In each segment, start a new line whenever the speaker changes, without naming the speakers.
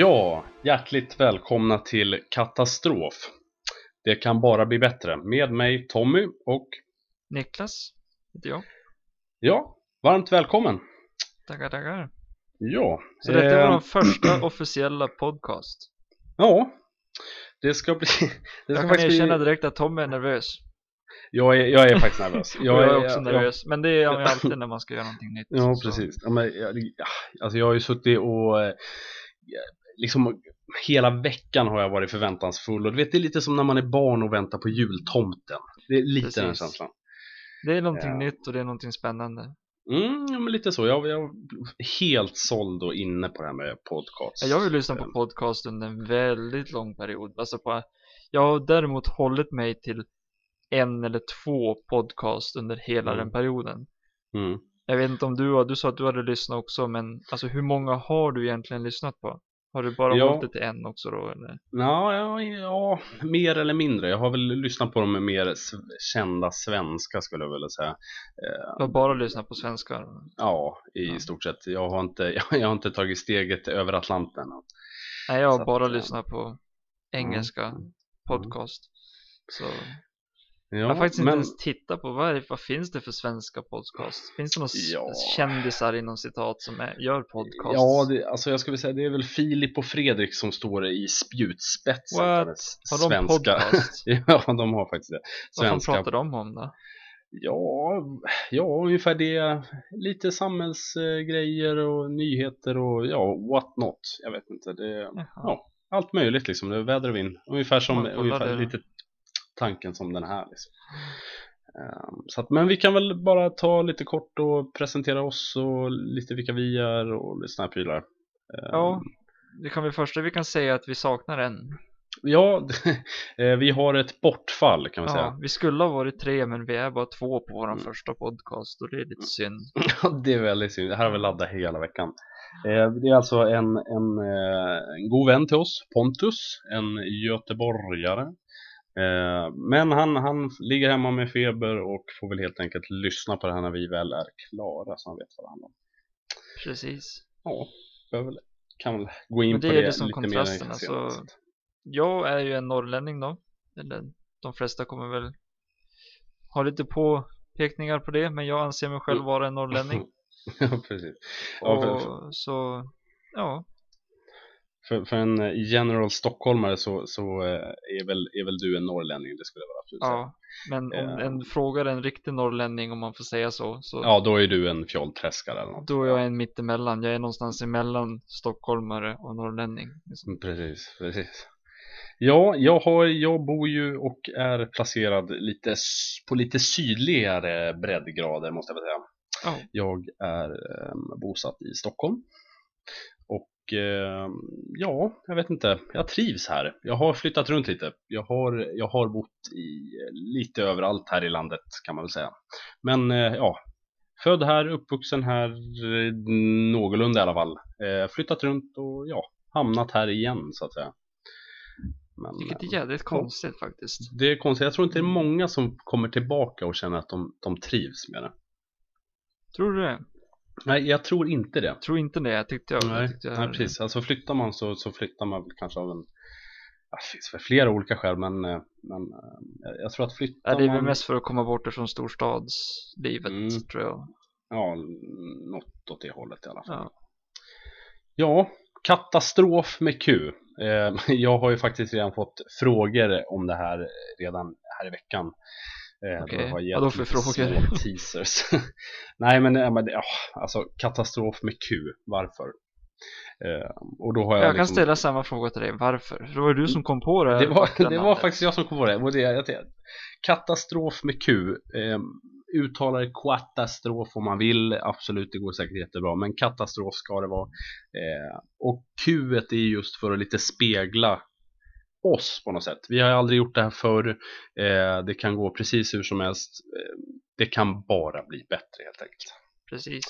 Ja, hjärtligt välkomna till Katastrof. Det kan bara bli bättre med mig Tommy och
Niklas heter jag.
ja, varmt välkommen.
Tackar, tackar.
Ja,
Så detta är
eh,
vår första officiella podcast.
ja, det ska bli. Det
Jag
ska
kan
faktiskt
erkänna
bli,
direkt att Tommy är nervös.
jag, är, jag är faktiskt nervös.
Jag, jag är också
ja,
nervös. Men det är ju alltid när man ska göra någonting nytt.
Ja,
Så-
precis. Ja, men, jag, ja, alltså jag har ju suttit och eh, liksom hela veckan har jag varit förväntansfull och du vet det är lite som när man är barn och väntar på jultomten. Det är lite den
Precis.
känslan.
Det är någonting
Ja.
nytt och det är någonting spännande.
Mm, ja, men lite så. Jag, jag är helt såld och inne på det här med podcast.
Ja, Jag har ju lyssnat på podcast under en väldigt lång period. Alltså på, jag har däremot hållit mig till en eller två podcast under hela
Mm.
den perioden.
Mm.
Jag vet inte om du du sa att du hade lyssnat också, men alltså hur många har du egentligen lyssnat på? Har du bara
Ja.
hållit det till en också då eller?
Ja, ja, ja, mer eller mindre. Jag har väl lyssnat på de mer kända svenska skulle jag vilja säga. Eh,
Du har bara lyssnat på svenskar?
ja, i
Ja.
stort sett. Jag har, inte, jag har inte tagit steget över Atlanten.
Nej, jag
Så
har
att,
bara
eh,
lyssnat på engelska podcast. Så
Ja,
jag har faktiskt inte
men,
ens tittat på vad, det, vad finns det för svenska podcast? Finns det några
Ja.
kändisar inom citat som är, gör podcast?
Ja, det, alltså jag skulle säga det är väl Filip och Fredrik som står i spjutspetsen
What? Har de
svenska.
podcast?
ja, de har faktiskt det.
Vad
Svenska
pratar de om då?
Ja, ja, ungefär det. Lite samhällsgrejer och nyheter och ja, what not. Jag vet inte. Det,
Jaha.
ja, allt möjligt liksom. Det och vind. Ungefär som, ungefär
det.
lite tanken som den här liksom. Ehm, så att, men vi kan väl bara ta lite kort och presentera oss och lite vilka vi är och lite såna här prylar. Ehm,
Ja, det kan vi första vi kan säga att vi saknar en.
Ja, eh, vi har ett bortfall kan man säga.
Ja, vi skulle ha varit tre men vi är bara två på våran
Mm.
första podcast och det är lite synd.
Ja, det är väldigt synd. Det här har vi laddat hela veckan. Eh, det är alltså en, en, eh, en god vän till oss, Pontus, en göteborgare. Eh, men han, han ligger hemma med feber och får väl helt enkelt lyssna på det här när vi väl är klara så han vet vad det handlar om.
Precis.
Ja, jag väl, kan väl gå in
det
på det
det som
lite
kontrasten,
mer
alltså.
senare.
Jag är ju en norrlänning då. Eller de flesta kommer väl ha lite påpekningar på det men jag anser mig själv vara en norrlänning.
ja, precis. Ja,
och så, ja.
För, för en general stockholmare så, så eh, är, väl, är väl du en norrlänning, det skulle jag vara absolut
ja. Men om
Eh.
en frågar en riktig norrlänning om man får säga så. så
Ja, då är du en fjollträskare eller något.
Då är jag en mittemellan. Jag är någonstans emellan stockholmare och norrlänning. liksom.
Mm, Precis, precis. Ja, jag, har, jag bor ju och är placerad lite, på lite sydligare breddgrader måste jag säga.
Ja,
Jag är eh, bosatt i Stockholm. Eh, ja, jag vet inte, jag trivs här. Jag har flyttat runt lite. Jag har, jag har bott i eh, lite överallt här i landet kan man väl säga. Men eh, ja, född här, uppvuxen här, eh, någorlunda i alla fall. Flyttat runt och ja, hamnat här igen så att säga. Men,
vilket är jävligt konstigt faktiskt.
det är konstigt, jag tror inte det är många som kommer tillbaka och känner att de, de trivs med det.
Tror du det?
Nej, jag tror inte det.
Tror inte det, jag tyckte jag.
Nej,
jag tyckte jag
nej precis. Alltså flyttar man så, så flyttar man väl kanske av en... Ja, det finns väl flera olika skäl, men, eh, men eh, jag- jag tror att flyttar
Ja, det är väl
man...
mest för att komma bort ifrån storstadslivet
Mm.
tror jag.
Ja, något åt det hållet i alla fall.
Ja.
Ja, katastrof med Q. Eh, jag har ju faktiskt redan fått frågor om det här redan här i veckan. Eh, då har gett
frågor?
små teasers. Nej men, ja, men ja, alltså katastrof med Q, varför? Eh, och då har jag,
Jag kan
liksom,
ställa samma fråga till dig, varför? För det var du som kom på det
det var, det var faktiskt jag som kom på det. Och det jag tänkte, katastrof med Q. Eh, uttalar katastrof om man vill. Absolut, det går säkert jättebra. Men katastrof ska det vara. Eh, och Q är just för att lite spegla oss på något sätt. Vi har aldrig gjort det här förr. Eh, det kan gå precis hur som helst. Eh, det kan bara bli bättre helt enkelt.
Precis.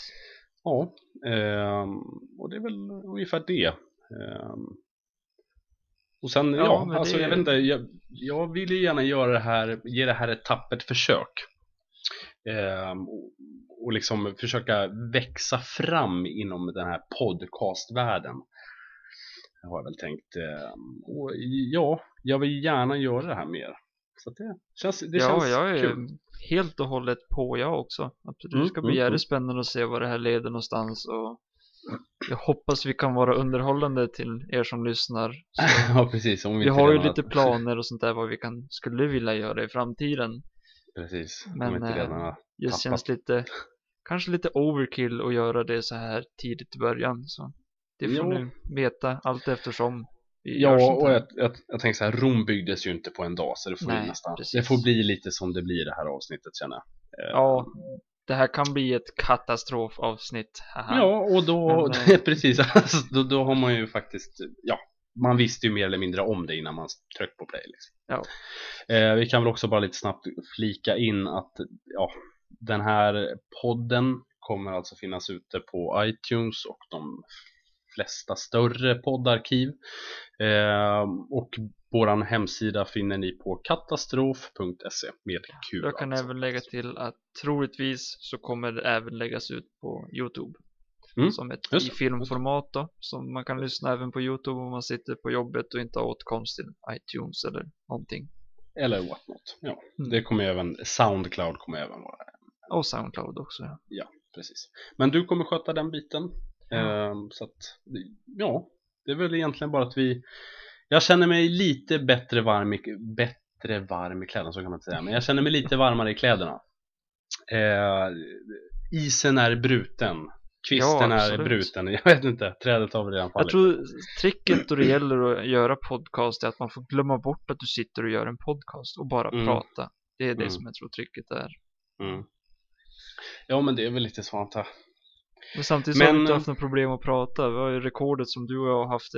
Ja, ehm, och det är väl ungefär det. Ehm, och sen,
Ja,
ja, alltså
det-
jag vet inte, jag, jag vill ju gärna göra det här, ge det här ett tappert försök. Ehm, och, och liksom försöka växa fram inom den här podcastvärlden. Har jag väl tänkt. Eh, och ja, jag vill gärna göra det här mer. Så det känns, det
ja,
känns
jag är
kul.
helt och hållet på jag också. Absolut.
Mm,
det ska bli
mm,
jävligt
mm.
spännande att se vad det här leder någonstans och jag hoppas vi kan vara underhållande till er som lyssnar.
Ja, precis. Vi,
vi har ju lite planer och sånt där vad vi kan, skulle vilja göra i framtiden.
Precis.
Men,
inte
eh,
redan
Det känns lite, kanske lite overkill att göra det så här tidigt i början. Så det får
Jo.
ni veta allt eftersom
Ja, och jag, jag, jag tänker så här, Rom byggdes ju inte på en dag, så det får,
Nej,
nästan,
precis.
det får bli lite som det blir det här avsnittet känner jag. Eh,
Ja, det här kan bli ett katastrofavsnitt. Haha.
Ja, och då,
Men, eh,
precis, alltså, då, då har man ju faktiskt, ja, man visste ju mer eller mindre om det innan man tryckte på play. Liksom.
Ja.
Eh, vi kan väl också bara lite snabbt flika in att ja, den här podden kommer alltså finnas ute på iTunes och de flesta större poddarkiv. Eh, och våran hemsida finner ni på katastrof.se med Q.
Jag kan
alltså.
även lägga till att troligtvis så kommer det även läggas ut på Youtube.
Mm,
Som ett i filmformat då. Som man kan lyssna även på Youtube om man sitter på jobbet och inte har åtkomst till iTunes eller någonting.
Eller whatnot. Ja,
Mm.
det kommer även, Soundcloud kommer även vara
Och Soundcloud också. Ja.
precis. Men du kommer sköta den biten. Ehm, så att, ja, det är väl egentligen bara att vi, jag känner mig lite bättre varm i, bättre varm i kläderna, så kan man inte säga, men jag känner mig lite varmare i kläderna. Eh, isen är bruten, kvisten
Ja,
är bruten, jag vet inte, trädet har väl redan
Jag
fallit.
tror tricket då det gäller att göra podcast är att man får glömma bort att du sitter och gör en podcast och bara
Mm.
prata. Det är det
Mm.
som jag tror tricket är.
Mm. Ja, men det är väl lite så antar jag.
Men samtidigt så har vi
Men-
inte haft något problem att prata. Vi har ju rekordet som du och jag har haft.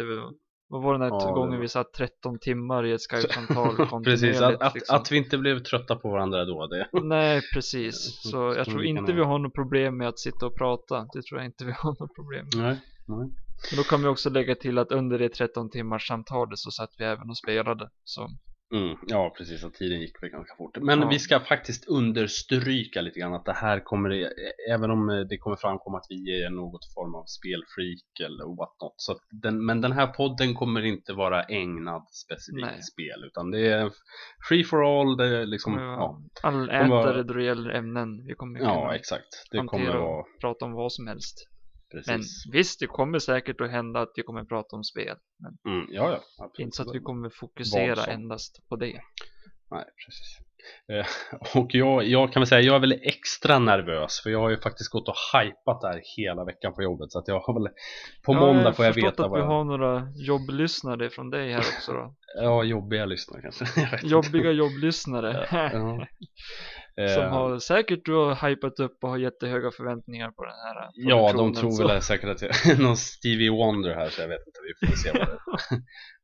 Vad var den här
Ja,
gången vi satt 13 timmar i ett Skype-samtal
Precis, att, att,
liksom.
att vi inte blev trötta på varandra då, det
Nej, precis. Så
Så
jag tror inte vi har något problem med att sitta och prata. Det tror jag inte vi har något problem med.
Nej, nej.
Men då kan vi också lägga till att under det 13 timmars samtalet så satt vi även och spelade. Så
Mm, ja, precis. Att tiden gick väl ganska fort. Men
Ja.
vi ska faktiskt understryka lite grann att det här kommer, även om det kommer framkomma att vi är något form av spelfreak eller whatnot. Så att den, men den här podden kommer inte vara ägnad specifikt
Nej.
spel, utan det är free for all. Det är liksom, ja,
ja. allätare då det gäller ämnen. Vi kommer
ja,
kunna
exakt. Det
hantera
kommer
och
vara
prata om vad som helst. Men
precis.
visst, det kommer säkert att hända att vi kommer prata om spel. Men
Mm, ja, ja. absolut.
inte så att vi kommer fokusera endast på det.
Nej, precis. Eh, och jag, jag kan väl säga, jag är väl extra nervös för jag har ju faktiskt gått och hypat det här hela veckan på jobbet så att jag har väl på
Ja,
måndag får jag
förstått
veta
att
vad
vi
jag...
har några jobblyssnare från dig här också då.
Ja, jobbiga lyssnare kanske. Jag.
Jobbiga jobblyssnare.
Ja.
Som
Eh,
har säkert har hypat upp och har jättehöga förväntningar på den här
Ja, de tror
så-
väl säkert att jag är någon Stevie Wonder här så jag vet inte, vi får se vad det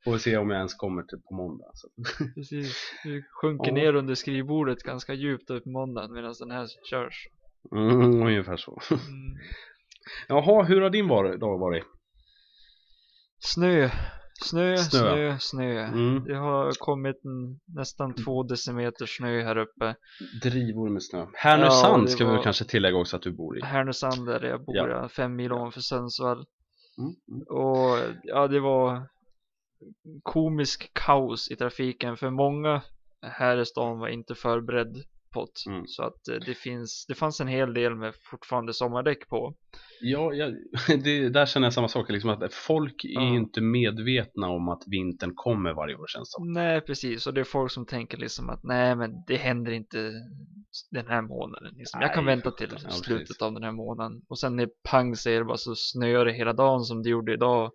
Får se om jag ens kommer till på måndag. Så.
Precis. Du sjunker
Ja.
ner under skrivbordet ganska djupt upp på måndagen medan den här körs.
Mm, ungefär så.
Mm.
Jaha, hur har din dag varit?
Snö. Snö,
Snö.
snö, snö.
Mm.
Det har kommit nästan två decimeter snö här uppe.
Drivor med snö. Härnösand
Ja,
ska vi
var-
kanske tillägga också att du bor i.
Härnösand där jag bor,
Ja.
ja. fem mil ovanför Sundsvall.
Mm, mm.
Och ja, det var komisk kaos i trafiken för många här i stan var inte förberedd det.
Mm.
Så att eh, det finns, det fanns en hel del med fortfarande sommardäck på.
Ja, jag, det, där känner jag samma sak, liksom att folk är inte medvetna om att vintern kommer varje år känns som.
Nej, precis. Och det är folk som tänker liksom att nej, men det händer inte den här månaden. Liksom. jag kan
Nej,
vänta till.
Ja,
slutet av den här månaden. Och sen när pang säger det bara så snöar det hela dagen som det gjorde idag.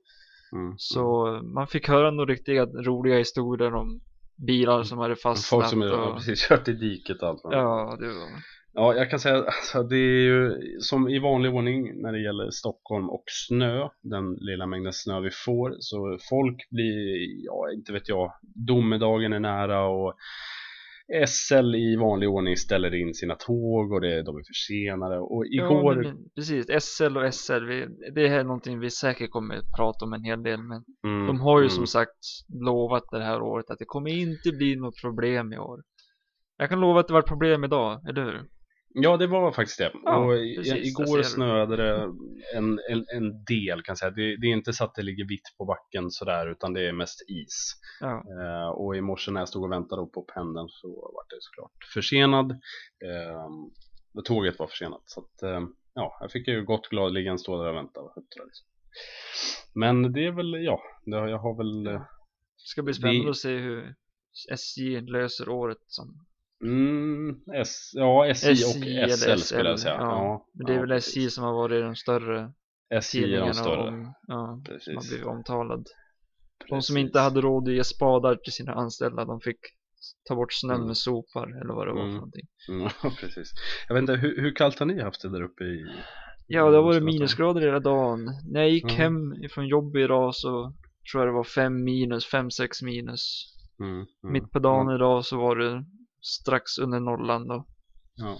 Mm.
Så man fick höra några riktiga roliga historier om bilar som hade
Mm. Folk
fastnat.
som är,
och...
precis kört i diket och allt.
Ja, det var...
Ja, jag kan säga alltså, det är ju som i vanlig ordning när det gäller Stockholm och snö, den lilla mängden snö vi får, så folk blir, ja, inte vet jag, domedagen är nära och SL i vanlig ordning ställer in sina tåg och det, de är försenade och igår,
Ja, men, precis. SL och SL, vi, det här är någonting vi säkert kommer att prata om en hel del. Men
mm,
de har ju
mm,
som sagt lovat det här året att det kommer inte bli något problem i år. Jag kan lova att det var problem idag, eller hur?
Ja, det var faktiskt det.
Ja,
och
precis,
igår
du.
snöade det en, en, en del kan jag säga. Det, det är inte så att det ligger vitt på backen sådär, utan det är mest is.
Ja,
Eh, och i morse när jag stod och väntade på pendeln så var det såklart försenad. Eh, tåget var försenat. Så att, eh, ja, jag fick ju gott gladeligen stå där och vänta och huttra liksom. Men det är väl, ja, det, jag har väl eh,
det ska bli spännande
Vi-
att se hur SJ löser året som
Mm, S, ja, SJ, och
eller
SL skulle jag säga.
Ja.
Ja,
Men det är
ja,
väl
precis.
SJ som har varit de större
SJ är de större.
om, ja,
Precis.
blivit omtalad. De som
Precis.
inte hade råd att ge spadar till sina anställda, de fick ta bort snön
Mm.
med sopar eller vad det var
Mm.
för någonting.
Mm, precis. Jag vet inte, hur, hur kallt har ni haft det där uppe i?
Ja, det har varit minusgrader hela dagen. När jag gick
Mm.
hem från jobbet idag så tror jag det var 5 minus, 5-6 minus.
Mm, mm,
Mitt på dagen
Ja,
idag så var det strax under nollan då.
ja,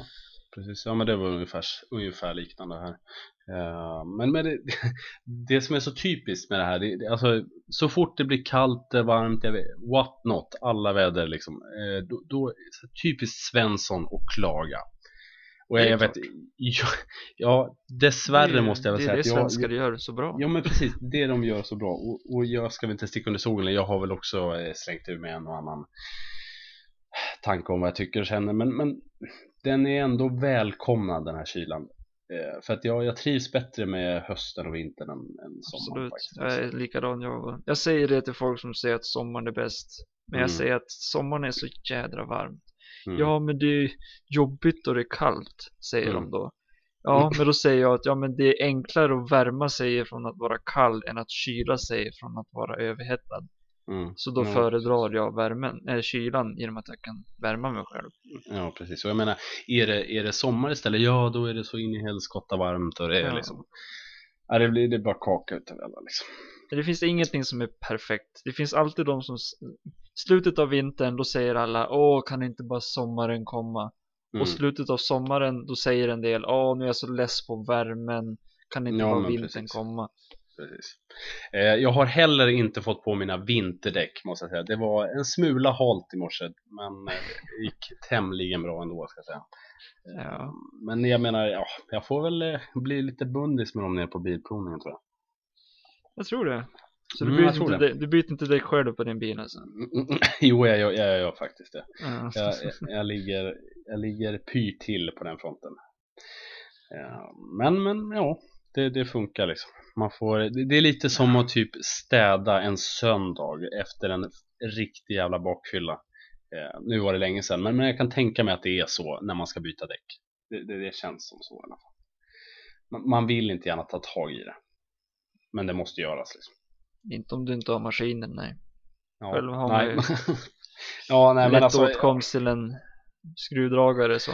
precis. Ja, men det var ungefär, ungefär liknande här. Eh, men men det, det som är så typiskt med det här, det, det, alltså, så fort det blir kallt, det är varmt, jag vet, what not, alla väder liksom. Eh, då, då är det typiskt Svensson att klaga. Och
Det
jag,
är
jag vet,
klart.
ja, dessvärre
Det är-
måste jag väl
Det
säga
är
att
det
jag,
svenskar gör så bra.
Ja men precis, det de gör så bra och, och jag ska väl inte sticka under solen, jag har väl också eh, slängt ur med en och annan tanke om vad jag tycker och känner men, men den är ändå välkomnad den här kylan eh, för att jag, jag trivs bättre med hösten och vintern än, än sommaren
Absolut,
faktiskt.
jag är likadan jag. Jag säger det till folk som säger att sommaren är bäst. Men jag
Mm.
säger att sommaren är så jädra varm.
Mm.
Ja, men det är jobbigt och det är kallt, säger
Mm.
de då. Ja, men då säger jag att ja, men det är enklare att värma sig från att vara kall än att kyla sig från att vara överhettad.
Mm.
Så då
Ja,
föredrar jag värmen, eller kylan genom att jag kan värma mig själv.
Ja precis, och jag menar är det, är det sommar istället, ja då är det så in i helskotta varmt och det är
Ja.
liksom Ja det blir det bara kaka utav alla liksom
Det finns ingenting som är perfekt. Det finns alltid de som slutet av vintern, då säger alla åh, kan inte bara sommaren komma?
Mm.
Och slutet av sommaren, då säger en del åh, nu är jag så less på värmen. Kan inte
Ja,
bara vintern
precis.
komma?
Precis. Eh, jag har heller inte fått på mina vinterdäck måste jag säga. Det var en smula halt i morse men eh, det gick tämligen bra ändå ska jag säga. Eh,
Ja.
Men jag menar, ja, jag får väl bli lite bundis med dem nere på bilprovningen tror jag.
Jag tror det. Så
Mm,
du, byter
jag tror
inte,
det.
du byter inte däck själv på din bil alltså?
jo, jag, jag, jag gör faktiskt det.
Ja.
Jag, jag, jag, ligger, jag ligger py till på den fronten. Eh, Men, men ja, det, det funkar liksom. Man får, det, det är lite som att typ städa en söndag efter en riktig jävla bakfylla. Eh, nu var det länge sedan, men, men jag kan tänka mig att det är så när man ska byta däck. Det, det, det känns som så i alla fall. Man, man vill inte gärna ta tag i det. Men det måste göras liksom.
Inte om du inte har maskinen, nej.
Ja,
Själv har man
nej.
ju
ja, nej men
Lätt
alltså.
åtkomst till en skruvdragare så.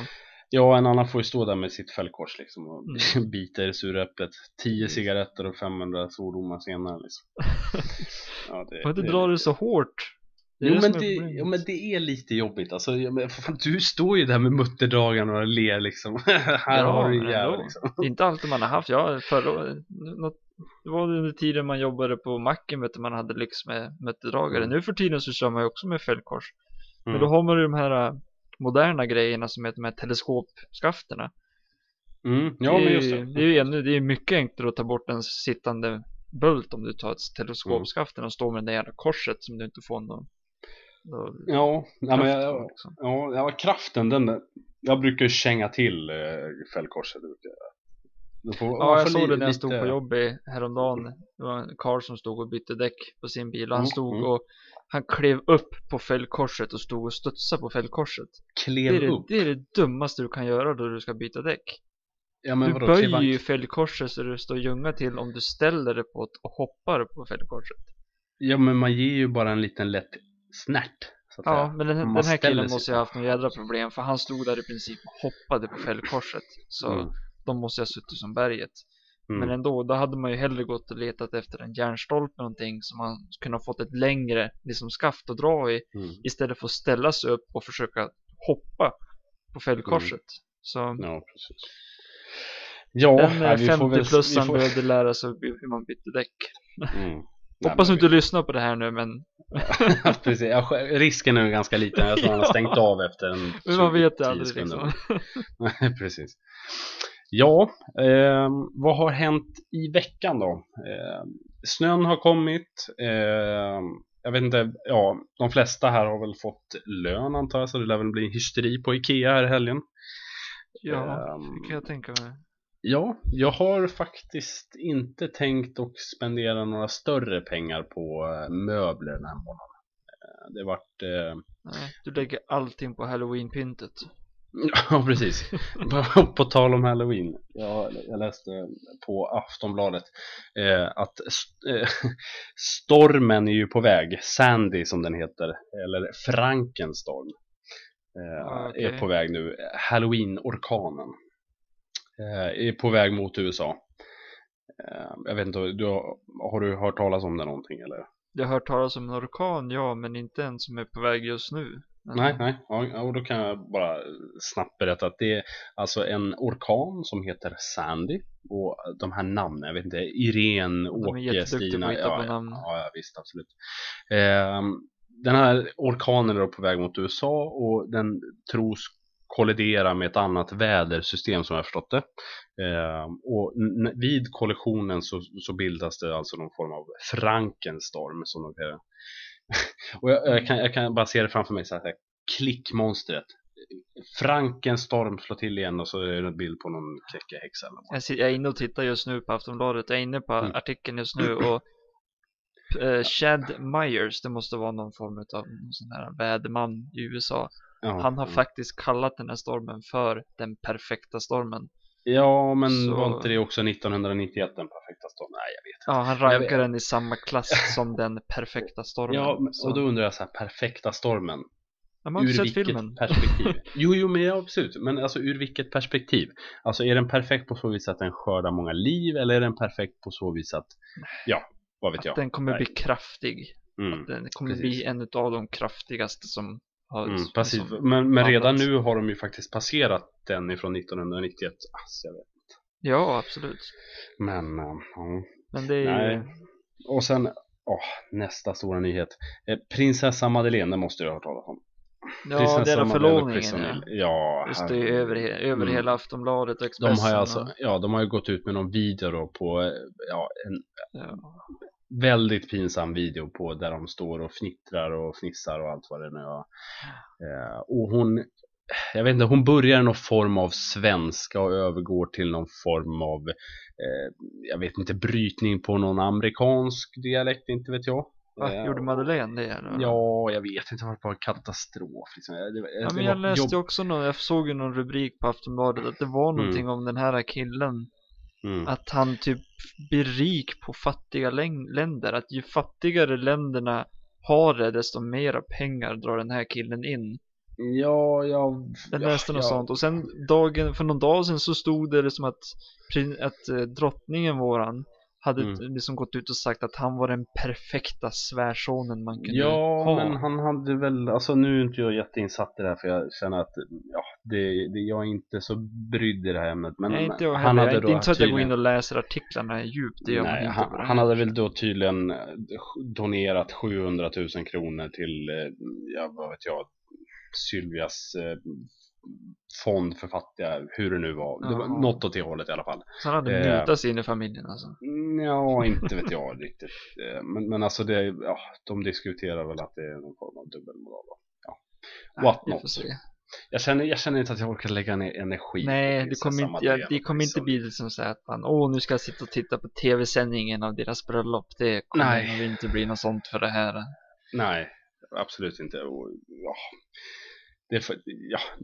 Ja, en annan får ju stå där med sitt fällkors liksom och
Mm.
bita i det sura äpplet. 10
Mm.
cigaretter och 500 svordomar senare liksom. Ja, det,
inte dra det så hårt.
Jo men det, jo men det är lite jobbigt alltså, men, fan, du står ju där med mutterdragen och ler liksom. Här
Ja,
har du en jävel liksom.
Inte alltid man har haft. Ja, förra något, det var under tiden man jobbade på macken, vet du, man hade lyx med mutterdragare.
Mm.
Nu för tiden så kör man ju också med fällkors. Men
Mm.
då har man ju de här äh, moderna grejerna som heter de här teleskopskafterna.
Mm, ja
det,
men
är
just
ju-
det.
det är ju det är mycket enklare att ta bort en sittande bult om du tar ett teleskopskaft än att stå med det där jävla korset som du inte får någon,
Ja, ja, men jag,
liksom.
ja, ja, kraften den, jag brukar känga till eh, fällkorset. brukar jag. Får-
Ja, jag såg det när jag stod på jobbet häromdagen. Det var en karl som stod och bytte däck på sin bil och han
Mm,
stod
mm.
och han klev upp på fällkorset och stod och studsade på fällkorset. Det
Klev
är det,
upp.
det är det dummaste du kan göra då du ska byta däck.
Ja,
du
vadå,
böjer
kliva-
ju fällkorset så det står ljunga till om du ställer det på ett och hoppar på fällkorset.
Ja men man ger ju bara en liten lätt snärt.
Ja,
säga.
men den, den här killen måste ju ha haft något jädra problem för han stod där i princip och hoppade på fällkorset. Så
Mm.
de måste ha suttit som berget.
Mm.
Men ändå, då hade man ju hellre gått och letat efter en järnstolpe någonting som man kunde ha fått ett längre liksom skaft att dra i
Mm.
istället för att ställa sig upp och försöka hoppa på fällkorset. Så
Ja, precis. Ja,
den
nej, vi
50-plussaren
får-
behövde lära sig hur man bytte däck.
Mm. Nej,
Hoppas du
men
inte lyssnar på det här nu men,
Precis. Ja, risken är ganska liten. Jag tror han har stängt av efter en
men man vet
10
ju aldrig liksom.
Nej, precis. Ja, eh, vad har hänt i veckan då? Eh, snön har kommit. Eh, jag vet inte, ja, de flesta här har väl fått lön antar jag, så det lär väl bli hysteri på Ikea här i helgen.
Ja,
Ehm,
det kan jag tänka mig.
Ja, jag har faktiskt inte tänkt att spendera några större pengar på eh, möbler den här månaden. Eh, Det vart, eh,
du lägger allting på halloween-pyntet.
ja precis, på, tal om halloween. Jag, jag läste på Aftonbladet eh, att st- eh, stormen är ju på väg, Sandy som den heter, eller Frankenstorm. Eh,
Ah, okej.
Är på väg nu, Halloween-orkanen. Eh, är på väg mot USA. Eh, jag vet inte, du har, har du hört talas om det någonting eller?
Jag har hört talas om en orkan, ja, men inte en som är på väg just nu.
Nej, nej. Ja, och då kan jag bara snabbt berätta att det är alltså en orkan som heter Sandy. Och de här namnen, jag vet inte, Irene,
De
Åke,
jätteduktiga på
Stina.
att hitta på
ja,
namn.
ja, ja, visst, absolut. Ehm, den här orkanen är då på väg mot USA och den tros kollidera med ett annat vädersystem som jag förstått det. Ehm, och vid kollisionen så, så bildas det alltså någon form av Frankenstorm som de kallar. Och jag, jag, kan, jag kan bara se det framför mig så här, klickmonstret. Frankenstorm slår till igen och så är det en bild på någon kräckehäxa eller något.
Jag, är inne och tittar just nu på Aftonbladet. Jag är inne på
Mm.
artikeln just nu och eh, Chad Myers, det måste vara någon form av någon sån här väderman i USA.
Ja,
Han har
ja.
faktiskt kallat den här stormen för den perfekta stormen.
Ja, men
Så-
var inte det också 1991 den perfekta stormen? Nej, jag vet inte.
Ja, han
Jag
rankar den i samma klass som den perfekta stormen.
Ja, och då undrar jag så här, perfekta stormen.
Ja, man har
ur
sett
vilket
filmen.
perspektiv? Jo, jo, men ja, absolut. Men alltså ur vilket perspektiv? Alltså är den perfekt på så vis att den skördar många liv eller är den perfekt på så vis att, ja, vad vet
Att
jag?
den kommer
Nej.
bli kraftig.
Mm.
Den kommer
precis.
bli en av de kraftigaste som
Mm,
som-
men, men redan nu har de ju faktiskt passerat den ifrån 1991. Alltså, jag vet.
Ja, absolut.
Men, äh, ja.
Men det är
Nej.
ju...
Och sen, åh, nästa stora nyhet. Eh, prinsessa Madeleine det måste du ha hört talas om.
Ja,
Prinsessa
det är
Madeleine och
förlovningen ja.
Ja,
Just det, över, över
Mm.
hela Aftonbladet och
De
Expressen.
har ju alltså, ja, de har ju gått ut med någon video då på, eh, ja, en
ja.
Väldigt pinsam video på där de står och fnittrar och fnissar och allt vad det nu är. Eh, och hon, jag vet inte, hon börjar någon form av svenska och övergår till någon form av, eh, jag vet inte, brytning på någon amerikansk dialekt, inte vet jag.
Va,
Eh,
gjorde Madeleine det eller?
Ja, jag vet inte, det var bara katastrof. Liksom. Det, var-
Ja,
det
men jag läste
jobb-
också någon, jag såg ju någon rubrik på Aftonbladet att det var någonting om den här killen
Mm.
att han typ blir rik på fattiga län- länder. Att ju fattigare länderna har det, desto mera pengar drar den här killen in.
Ja, jag...
Jag
ja,
läste något
ja.
sånt. Och sen dagen, för någon dag sedan så stod det som att, prin- att eh, drottningen våran hade
Mm.
liksom gått ut och sagt att han var den perfekta svärsonen man kunde
Ja,
ha.
men han hade väl, alltså nu är inte jag jätteinsatt i det här för jag känner att, ja, det, det, jag är inte så brydd i det här ämnet. Men
Nej, inte jag
han hade
Jag,
då
inte så att jag går in och läser artiklarna djupt. Det gör
Nej,
inte
han, han hade väl då tydligen eh, donerat 700 000 kronor till, eh, ja vad vet jag, Sylvias eh, fond för fattiga, hur det nu var. Det var något åt det hållet i alla fall.
Så han hade
Eh,
sig in i familjen alltså.
Ja, inte vet jag riktigt. Eh, Men, men alltså det, ja, de diskuterar väl att det är någon form av dubbelmoral. då. Ja. What
vi
not. Jag känner, jag känner inte att jag orkar lägga ner energi
Nej, det kommer inte, ja, det
och
kommer inte bli det som säger att man, åh nu ska jag sitta och titta på tv-sändningen av deras bröllop. Det kommer
Nej.
nog inte bli något sånt för det här.
Nej, absolut inte. Och, ja, det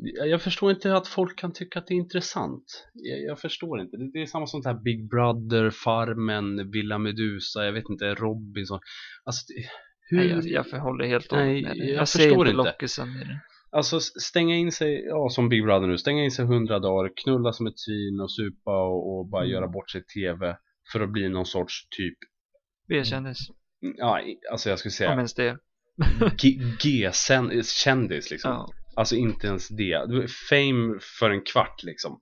ja, jag förstår inte att folk kan tycka att det är intressant. Jag, jag förstår inte. Det, det är samma som det här Big Brother, Farmen, Villa Medusa, jag vet inte, Robinson. Alltså, det, hur...
Nej, jag, jag förhåller helt och med det.
jag
Jag,
förstår
inte lockelsen i det.
Alltså stänga in sig, ja som Big Brother nu, stänga in sig hundra dagar, knulla som ett svin och supa och, och bara
Mm.
göra bort sig i tv för att bli någon sorts typ,
B-kändis.
ja i- alltså jag skulle
Om
säga
ens det.
G-kändis liksom.
Ja,
Alltså inte ens det. Fame för en kvart liksom.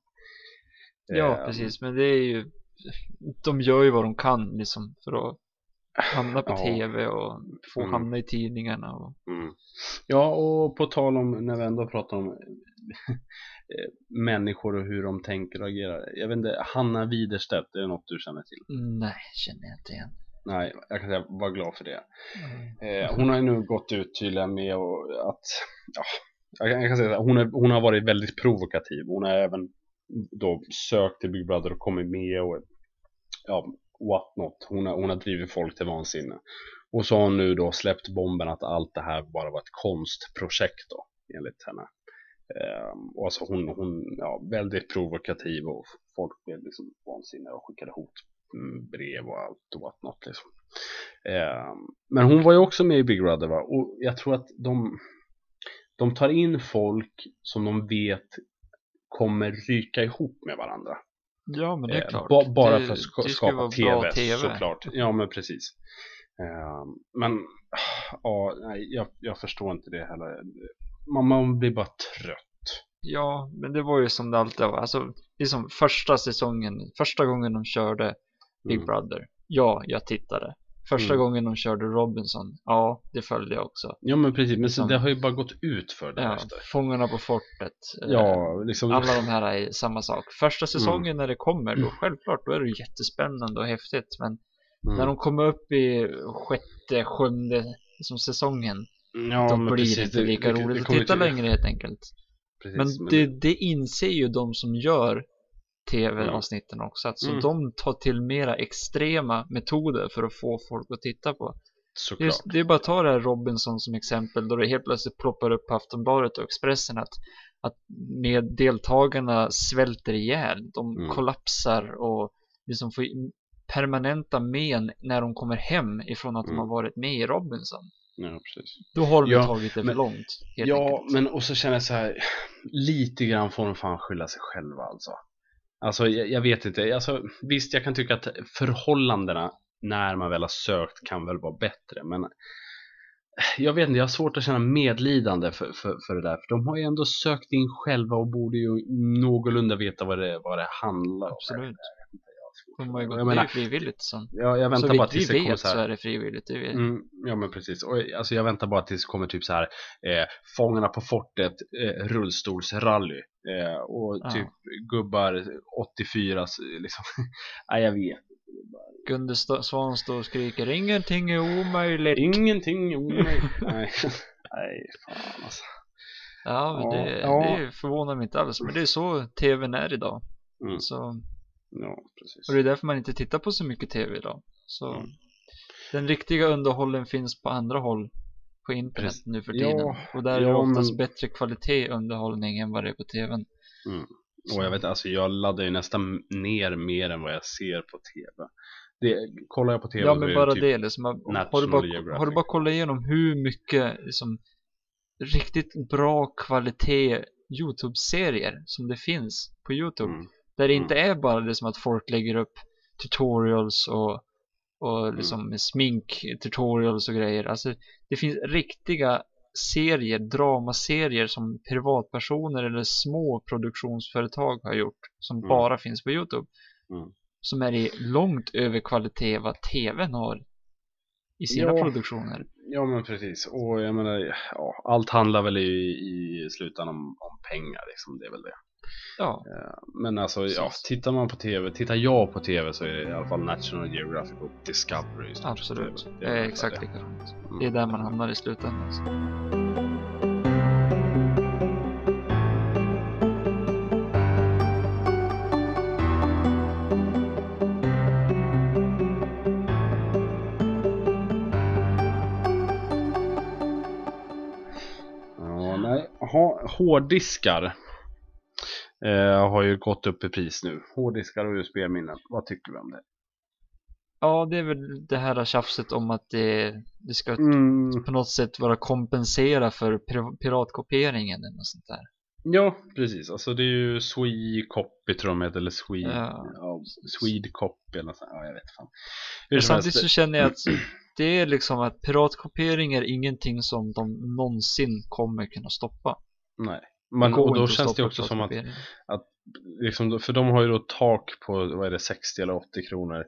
ja
Eh,
precis. Men det är ju, de gör ju vad de kan liksom för att hamna på
Ja.
tv och få
Mm.
hamna i tidningarna och
Mm. Ja, och på tal om, när vi ändå pratar om eh, människor och hur de tänker och agerar. Jag vet inte, Hanna Widerstedt, är det något du känner till?
nej, känner jag inte igen.
Nej, jag kan säga var glad för det.
Mm.
Eh, hon har ju nu gått ut tydligen med att, ja, jag kan, jag kan säga att hon, är, hon har varit väldigt provokativ. Hon har även då sökt till Big Brother och kommit med och ja, what not. Hon har, hon har drivit folk till vansinne. Och så har hon nu då släppt bomben att allt det här bara var ett konstprojekt då, enligt henne. Ehm, och alltså hon, hon ja, väldigt provokativ och folk blev liksom vansinniga och skickade hotbrev mm, och allt och what not liksom. Ehm, men hon var ju också med i Big Brother va? Och jag tror att de, de tar in folk som de vet kommer ryka ihop med varandra.
Ja, men det är
Eh,
klart.
ba- bara
det,
för att ska, skapa TV,
bra TV.
såklart. Ja, men precis. Ehm, men ja, jag, jag förstår inte det heller. Man, man blir bara trött.
Ja, men det var ju som det alltid var. Alltså, det är som första säsongen, första gången de körde Big
Mm.
Brother. Ja, jag tittade. Första
Mm.
gången de körde Robinson. Ja, det följde jag också.
Ja, men precis. Men så,
Som-
det har ju bara gått ut för
Ja,
därefter.
Fångarna på fortet. eh,
Ja, liksom.
Alla de här är samma sak. Första säsongen när det kommer, då
Mm.
självklart, då är det jättespännande och häftigt. Men
Mm.
när de kommer upp i sjätte, sjunde liksom säsongen,
ja,
då
men
blir
precis,
det inte lika
det- det
roligt att titta längre helt enkelt.
Precis,
Men det, det inser ju de som gör tv-avsnitten också. Att så
Mm.
de tar till mera extrema metoder för att få folk att titta på.
såklart.
Just, det är bara att ta det här Robinson som exempel då det helt plötsligt ploppar upp på Aftonbladet och Expressen att, att med deltagarna svälter ihjäl. De
Mm.
kollapsar och liksom får permanenta men när de kommer hem ifrån att de
Mm.
har varit med i Robinson.
Ja, precis.
Då har de
Ja,
tagit det
men-
för långt. Helt
Ja,
enkelt.
men och så känner jag så här, lite grann får de fan skylla sig själva alltså. Alltså jag, jag vet inte, alltså, visst jag kan tycka att förhållandena när man väl har sökt kan väl vara bättre, men jag vet inte, jag har svårt att känna medlidande för, för, för det där, för de har ju ändå sökt in själva och borde ju någorlunda veta vad det, vad det handlar om.
Absolut. De har ju gått
Jag menar,
frivilligt sen.
jag, jag
Så
väntar bara
vitt
tills
vi vet
så
så
här.
är det frivilligt. Det.
Mm, ja men precis. Och, alltså, jag väntar bara tills det kommer typ så här eh, Fångarna på fortet eh, rullstolsrally eh, och
Ja.
typ gubbar 84 så, liksom. Nej jag vet.
Gunde St- Svan står och skriker ingenting är omöjligt.
Ingenting omöjligt. Nej. Nej fan alltså.
Ja, men det,
ja.
det förvånar mig inte alls. Men det är så tvn är idag.
Mm.
Så,
Ja precis.
och det är därför man inte tittar på så mycket tv idag. Så
Mm.
den riktiga underhållen finns på andra håll på internet
Precis.
nu för
Ja,
tiden. och där är det
ja,
oftast
men-
bättre kvalitet underhållning än vad det är på tvn.
Och jag vet alltså jag laddar ju nästan ner mer än vad jag ser på tv. Det, kollar jag på tv
Ja men
det
bara
typ,
det liksom. Har, du bara,
Geographic.
har du bara kollat igenom hur mycket liksom, riktigt bra kvalitet Youtube-serier som det finns på Youtube.
Mm.
Där det inte är bara liksom att folk lägger upp tutorials och, och
Mm.
liksom smink-tutorials och grejer. Alltså det finns riktiga serier, dramaserier som privatpersoner eller små produktionsföretag har gjort som
Mm.
bara finns på Youtube.
Mm.
Som är i långt över kvalitet vad TVn har i sina
Ja.
produktioner.
Ja men precis, och jag menar, ja, allt handlar väl i, i slutändan om, om pengar liksom, det är väl det.
Ja,
Eh, Men alltså, ja, tittar man på tv, tittar jag på tv så är det i alla fall National Geographic och Discovery
absolut. Det är
väl
exakt
det.
likadant.
Mm.
Det är där man hamnar i slutändan.
Ja, nej, ha, hårddiskar eh, har ju gått upp i pris nu. Hårddiskar och USB-minnen, vad tycker vi om det?
Ja, det är väl det här tjafset om att det, det ska
Mm,
på något sätt vara kompensera för pir- piratkopieringen eller något sånt där.
ja, precis. Alltså det är ju Swecopy tror jag de heter, eller Swe,
Ja.
ja, Swedecopy eller något sånt. Ja, jag vet fan. Hur
Men samtidigt så känner jag att det är liksom att piratkopiering är ingenting som de någonsin kommer kunna stoppa.
nej.
Går
och då
att
känns det också som att
piratkopiering.
liksom, för de har ju då tak på, vad är det, 60 eller 80 kronor.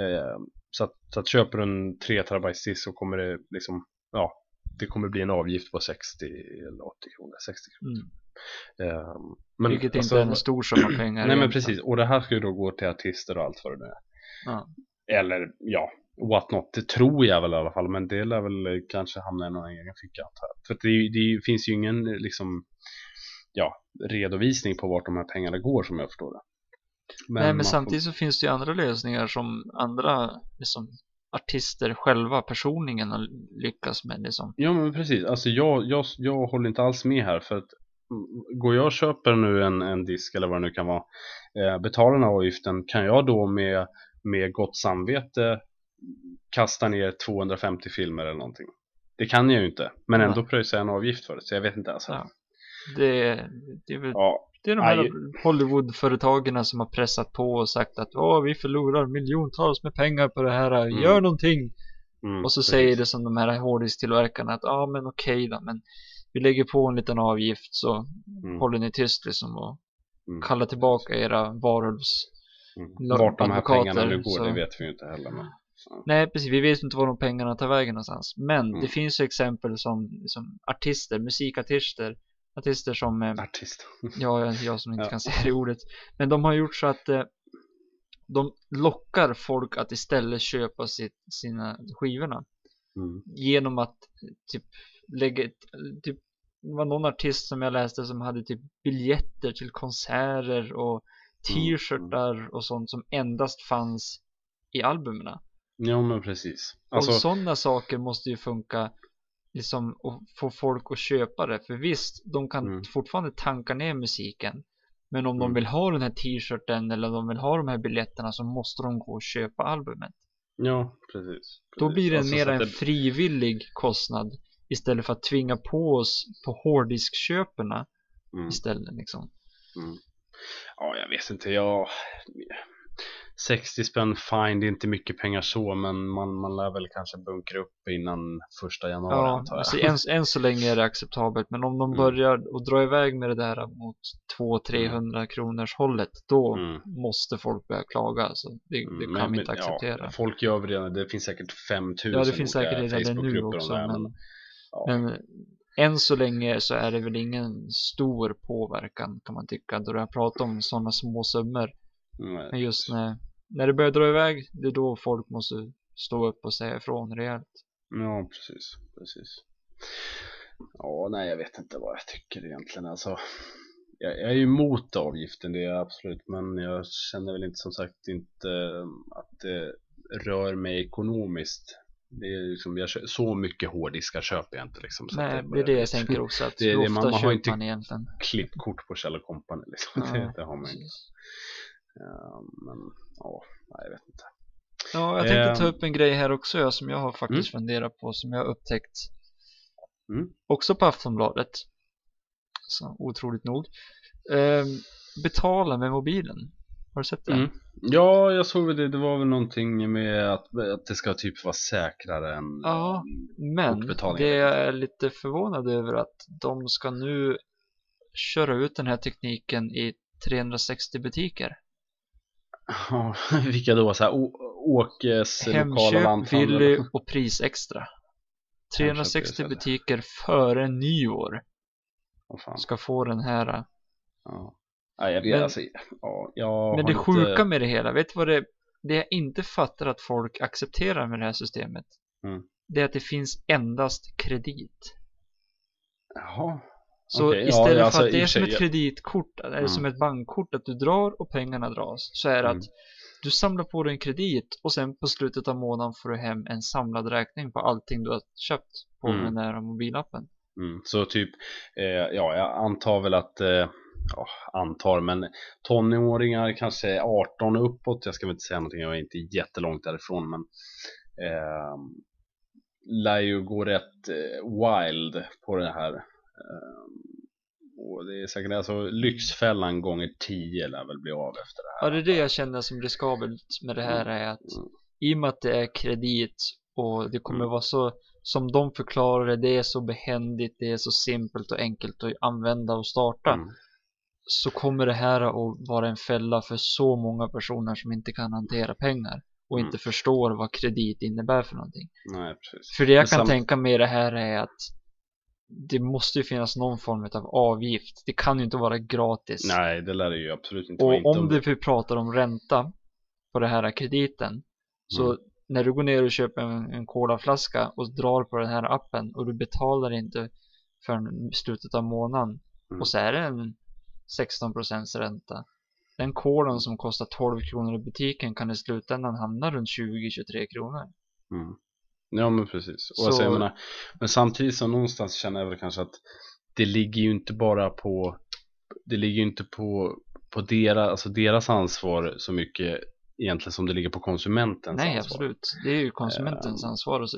Eh, Så att, så att köper du en 3 terabyte disk så kommer det liksom, ja, det kommer bli en avgift på 60 eller 80 kronor, 60 kronor.
Mm.
Ehm, men,
Vilket
alltså,
inte är en stor summa pengar.
Nej men precis, och det här ska ju då gå till artister och allt vad det nu är.
Ja.
Eller ja, what not, det tror jag väl i alla fall, men det lär väl kanske hamna i någon egen ficka. För att det, det finns ju ingen liksom, ja, redovisning på vart de här pengarna går som jag förstår det.
Nej, men
man får-
samtidigt så finns det ju andra lösningar som andra liksom, artister själva personligen har lyckats med. Liksom.
Ja men precis, alltså jag, jag, jag håller inte alls med här för att mm, går jag och köper nu en, en disk eller vad det nu kan vara, eh, betalar den avgiften, kan jag då med, med gott samvete kasta ner 250 filmer eller någonting? Det kan jag ju inte, men ändå pröjsar jag en avgift för det, så jag vet inte alltså.
Ja. Det, det, är väl,
Ja,
det är de här. Hollywood-företagen som har pressat på och sagt att Åh, vi förlorar miljontals med pengar på det här,
Mm.
gör någonting!
mm,
Och så
precis.
säger det som de här hårddiskstillverkarna att ja men okej då, men vi lägger på en liten avgift så
Mm,
håller ni tyst liksom och
mm,
kallar tillbaka era varulvs...
mm. Vart de här pengarna nu går,
så-
det vet vi ju inte heller. Men,
Nej precis, vi vet inte var de pengarna tar vägen någonstans. Men
Mm.
det finns ju exempel som, som artister, musikartister, artister som, eh,
artist.
ja jag, som inte
Ja.
kan säga det ordet, men de har gjort så att eh, de lockar folk att istället köpa sitt, sina skivorna
Mm,
genom att typ lägga typ det var någon artist som jag läste som hade typ biljetter till konserter och
Mm,
t-shirtar och sånt som endast fanns i albumen.
ja men precis. Alltså,
och sådana saker måste ju funka liksom och få folk att köpa det. För visst, de kan
Mm.
fortfarande tanka ner musiken. Men om de
Mm.
vill ha den här t-shirten eller de vill ha de här biljetterna så måste de gå och köpa albumet.
ja precis.
Då
precis.
blir det
Alltså,
mer en
det-
frivillig kostnad istället för att tvinga på oss på hårddiskköperna
mm.
istället liksom.
Mm. Ja, jag vet inte. Jag... 60 spänn fine, det är inte mycket pengar så, men man, man lär väl kanske bunkra upp innan första januari
Ja,
antar jag.
alltså än, än så länge är det acceptabelt. Men om de
Mm.
börjar att dra iväg med det där mot 200-300 kronors hållet, då
Mm.
måste folk börja klaga. Alltså, det, det
Mm,
kan
men-
vi inte
men,
acceptera.
Ja, folk gör väl redan, det finns säkert 5000
Ja, det finns säkert redan det nu också.
det här,
Men,
ja.
men än så länge så är det väl ingen stor påverkan kan man tycka. Då jag pratar om sådana små summor.
Mm,
Men just när, när det börjar dra iväg, det är då folk måste stå upp och säga ifrån rejält.
Ja, precis, precis. Ja, nej, jag vet inte vad jag tycker egentligen. Alltså, jag, jag är ju emot avgiften, det är jag absolut, men jag känner väl inte som sagt inte att det rör mig ekonomiskt. Det är liksom, jag, så mycket hårddiskar köper jag inte liksom.
Nej, det är
börjar
det jag tänker också. Att
Det är det, man- man har inte-
man egentligen?
Klippkort på Kjell Company liksom.
Ja,
det, det har man inte. Ja, men ja, jag vet inte.
Ja, jag tänkte ta
Ehm.
upp en grej här också ja, som jag har faktiskt funderat på, som jag har upptäckt
Mm.
också på Aftonbladet. Så otroligt nog. Ehm, betala med mobilen. Har du sett det?
Mm. Ja, jag såg det. Det var väl någonting med att, att det ska typ vara säkrare än
Ja, Men
kortbetalning,
det
jag
är lite förvånad över att de ska nu köra ut den här tekniken i 360 butiker.
Ja, vilka då? Så här, Åkes lokala
Hemköp,
lanthandel.
Willy och Prisextra.
Hemköp
360
istället.
butiker före nyår
fan.
ska få den här
Ja. Nej, jag vet,
Men-
alltså, ja,
Men det
inte-
sjuka med det hela, vet du vad det det jag inte fattar att folk accepterar med det här systemet?
Mm.
Det är att det finns endast kredit.
Jaha.
Så
ja,
istället
alltså,
för att
i
det är som ett kreditkort, eller
Mm.
som ett bankkort, att du drar och pengarna dras, så är det
Mm.
att du samlar på dig en kredit och sen på slutet av månaden får du hem en samlad räkning på allting du har köpt på
Mm.
den där mobilappen.
Mm, så typ, eh, ja, jag antar väl att, eh, ja, antar, men tonåringar kanske 18 och uppåt, jag ska väl inte säga någonting, jag är inte jättelångt därifrån, men eh, lär ju gå rätt eh, wild på det här. Eh, och det är säkert, alltså Lyxfällan gånger 10 lär väl bli av efter det här.
Ja, det är det jag känner som riskabelt med det här är att
Mm.
i och med att det är kredit och det kommer
Mm.
vara så som de förklarar det, det är så behändigt, det är så simpelt och enkelt att använda och starta
Mm.
så kommer det här att vara en fälla för så många personer som inte kan hantera pengar. och
Mm.
inte förstår vad kredit innebär för någonting.
Nej, precis.
För det jag
Men
kan tänka mig det här är att det måste ju finnas någon form av avgift. Det kan ju inte vara gratis.
Nej, det lär det ju absolut inte
och
Inte
om du pratar om ränta på den här krediten så
Mm.
när du går ner och köper en, en colaflaska och drar på den här appen och du betalar inte förrän slutet av månaden
Mm.
och så är det en 16% ränta. Den kolan som kostar 12 kronor i butiken kan i slutändan hamna runt 20-23 kronor.
Mm. Ja men precis. Och
Så-
jag menar, men samtidigt så någonstans känner jag väl kanske att det ligger ju inte bara på det ligger ju inte på, på deras, alltså deras ansvar så mycket egentligen som det ligger på konsumentens
Nej,
ansvar.
absolut. Det är ju konsumentens ansvar att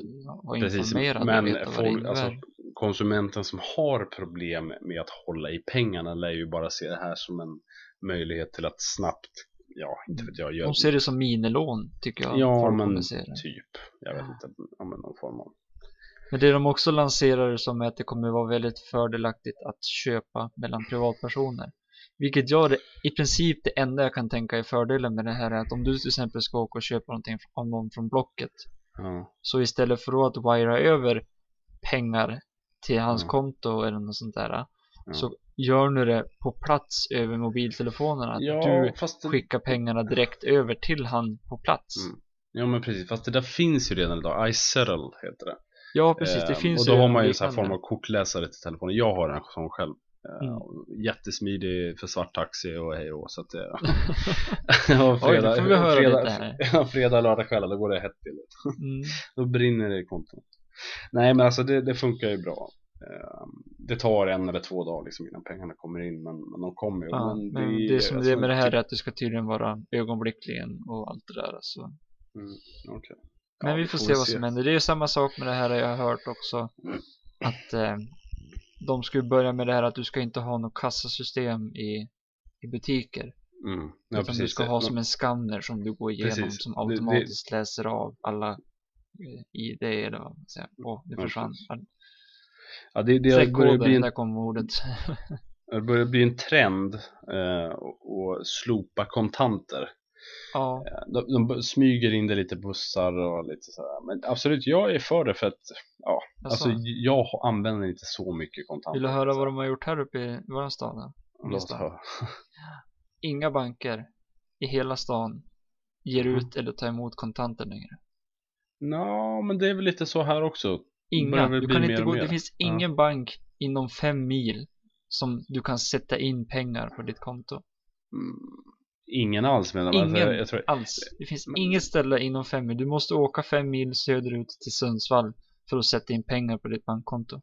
vara
Precis,
informerad och
men
veta vad det
folk, alltså, konsumenten som har problem med att hålla i pengarna lär ju bara se det här som en möjlighet till att snabbt, ja inte vet jag, göra
De ser det som minilån, tycker jag.
Ja men typ, jag vet inte, ja, men någon form av
Men det de också lanserar som är att det kommer vara väldigt fördelaktigt att köpa mellan privatpersoner. Vilket gör det i princip det enda jag kan tänka är fördelen med det här är att om du till exempel ska åka och köpa någonting av någon från Blocket.
ja,
Så istället för att wira över pengar till hans
Mm.
konto eller något sånt där.
Ja.
Så gör nu det på plats över mobiltelefonerna. Att
ja
du
det,
skickar pengarna direkt över till han på plats.
Mm. Ja men precis, fast det där finns ju redan idag, iSettle heter det.
Ja precis, det
Ehm,
finns
Och då
ju
har man ju en sån här form av kortläsare till telefonen. Jag har en sån själv. Ehm,
Mm.
Jättesmidig för svart taxi och hej och så att det... ja,
Oj, då får vi höra
fredag,
lite här.
Ja, fredag, lördag kväll, då går det hett till.
Mm.
Då brinner det i konton. Nej men alltså det, det funkar ju bra. Ehm, Det tar en eller två dagar liksom innan pengarna kommer in men, men de kommer ju.
Ja,
men
men det, som
alltså,
det med det här
typ-
är att det ska tydligen vara ögonblickligen och allt det där. Så.
Mm.
Men
Ja,
vi får se vad som händer. Det är samma sak med det här jag har hört också. Att eh, de skulle börja med det här att du ska inte ha något kassasystem i, i butiker.
Mm. Ja,
utan du ska
det.
ha som en skanner som du går igenom
Precis.
som
Det- det-
automatiskt läser av alla eh, ID säger. Åh, det försvann.
Ja, det, det börjar bli en
där kom ordet.
Det börjar bli en trend eh, att slopa kontanter.
ja,
De, de smyger in det lite bussar och lite sådär. Men absolut, jag är för det för att ja,
alltså,
alltså, jag använder inte så mycket kontanter.
vill du höra vad de har gjort här uppe i vår stad?
Låt höra.
Inga banker i hela stan ger
Mhm.
ut eller tar emot kontanter längre.
Nå, men det är väl lite så här också.
Inga. Du kan inte gå, det finns
Ja.
ingen bank inom fem mil som du kan sätta in pengar på ditt konto.
Mm, ingen alls menar man.
Ingen
Alltså, tror,
alls. Det finns
Men-
inget ställe inom fem mil. Du måste åka fem mil söderut till Sundsvall för att sätta in pengar på ditt bankkonto.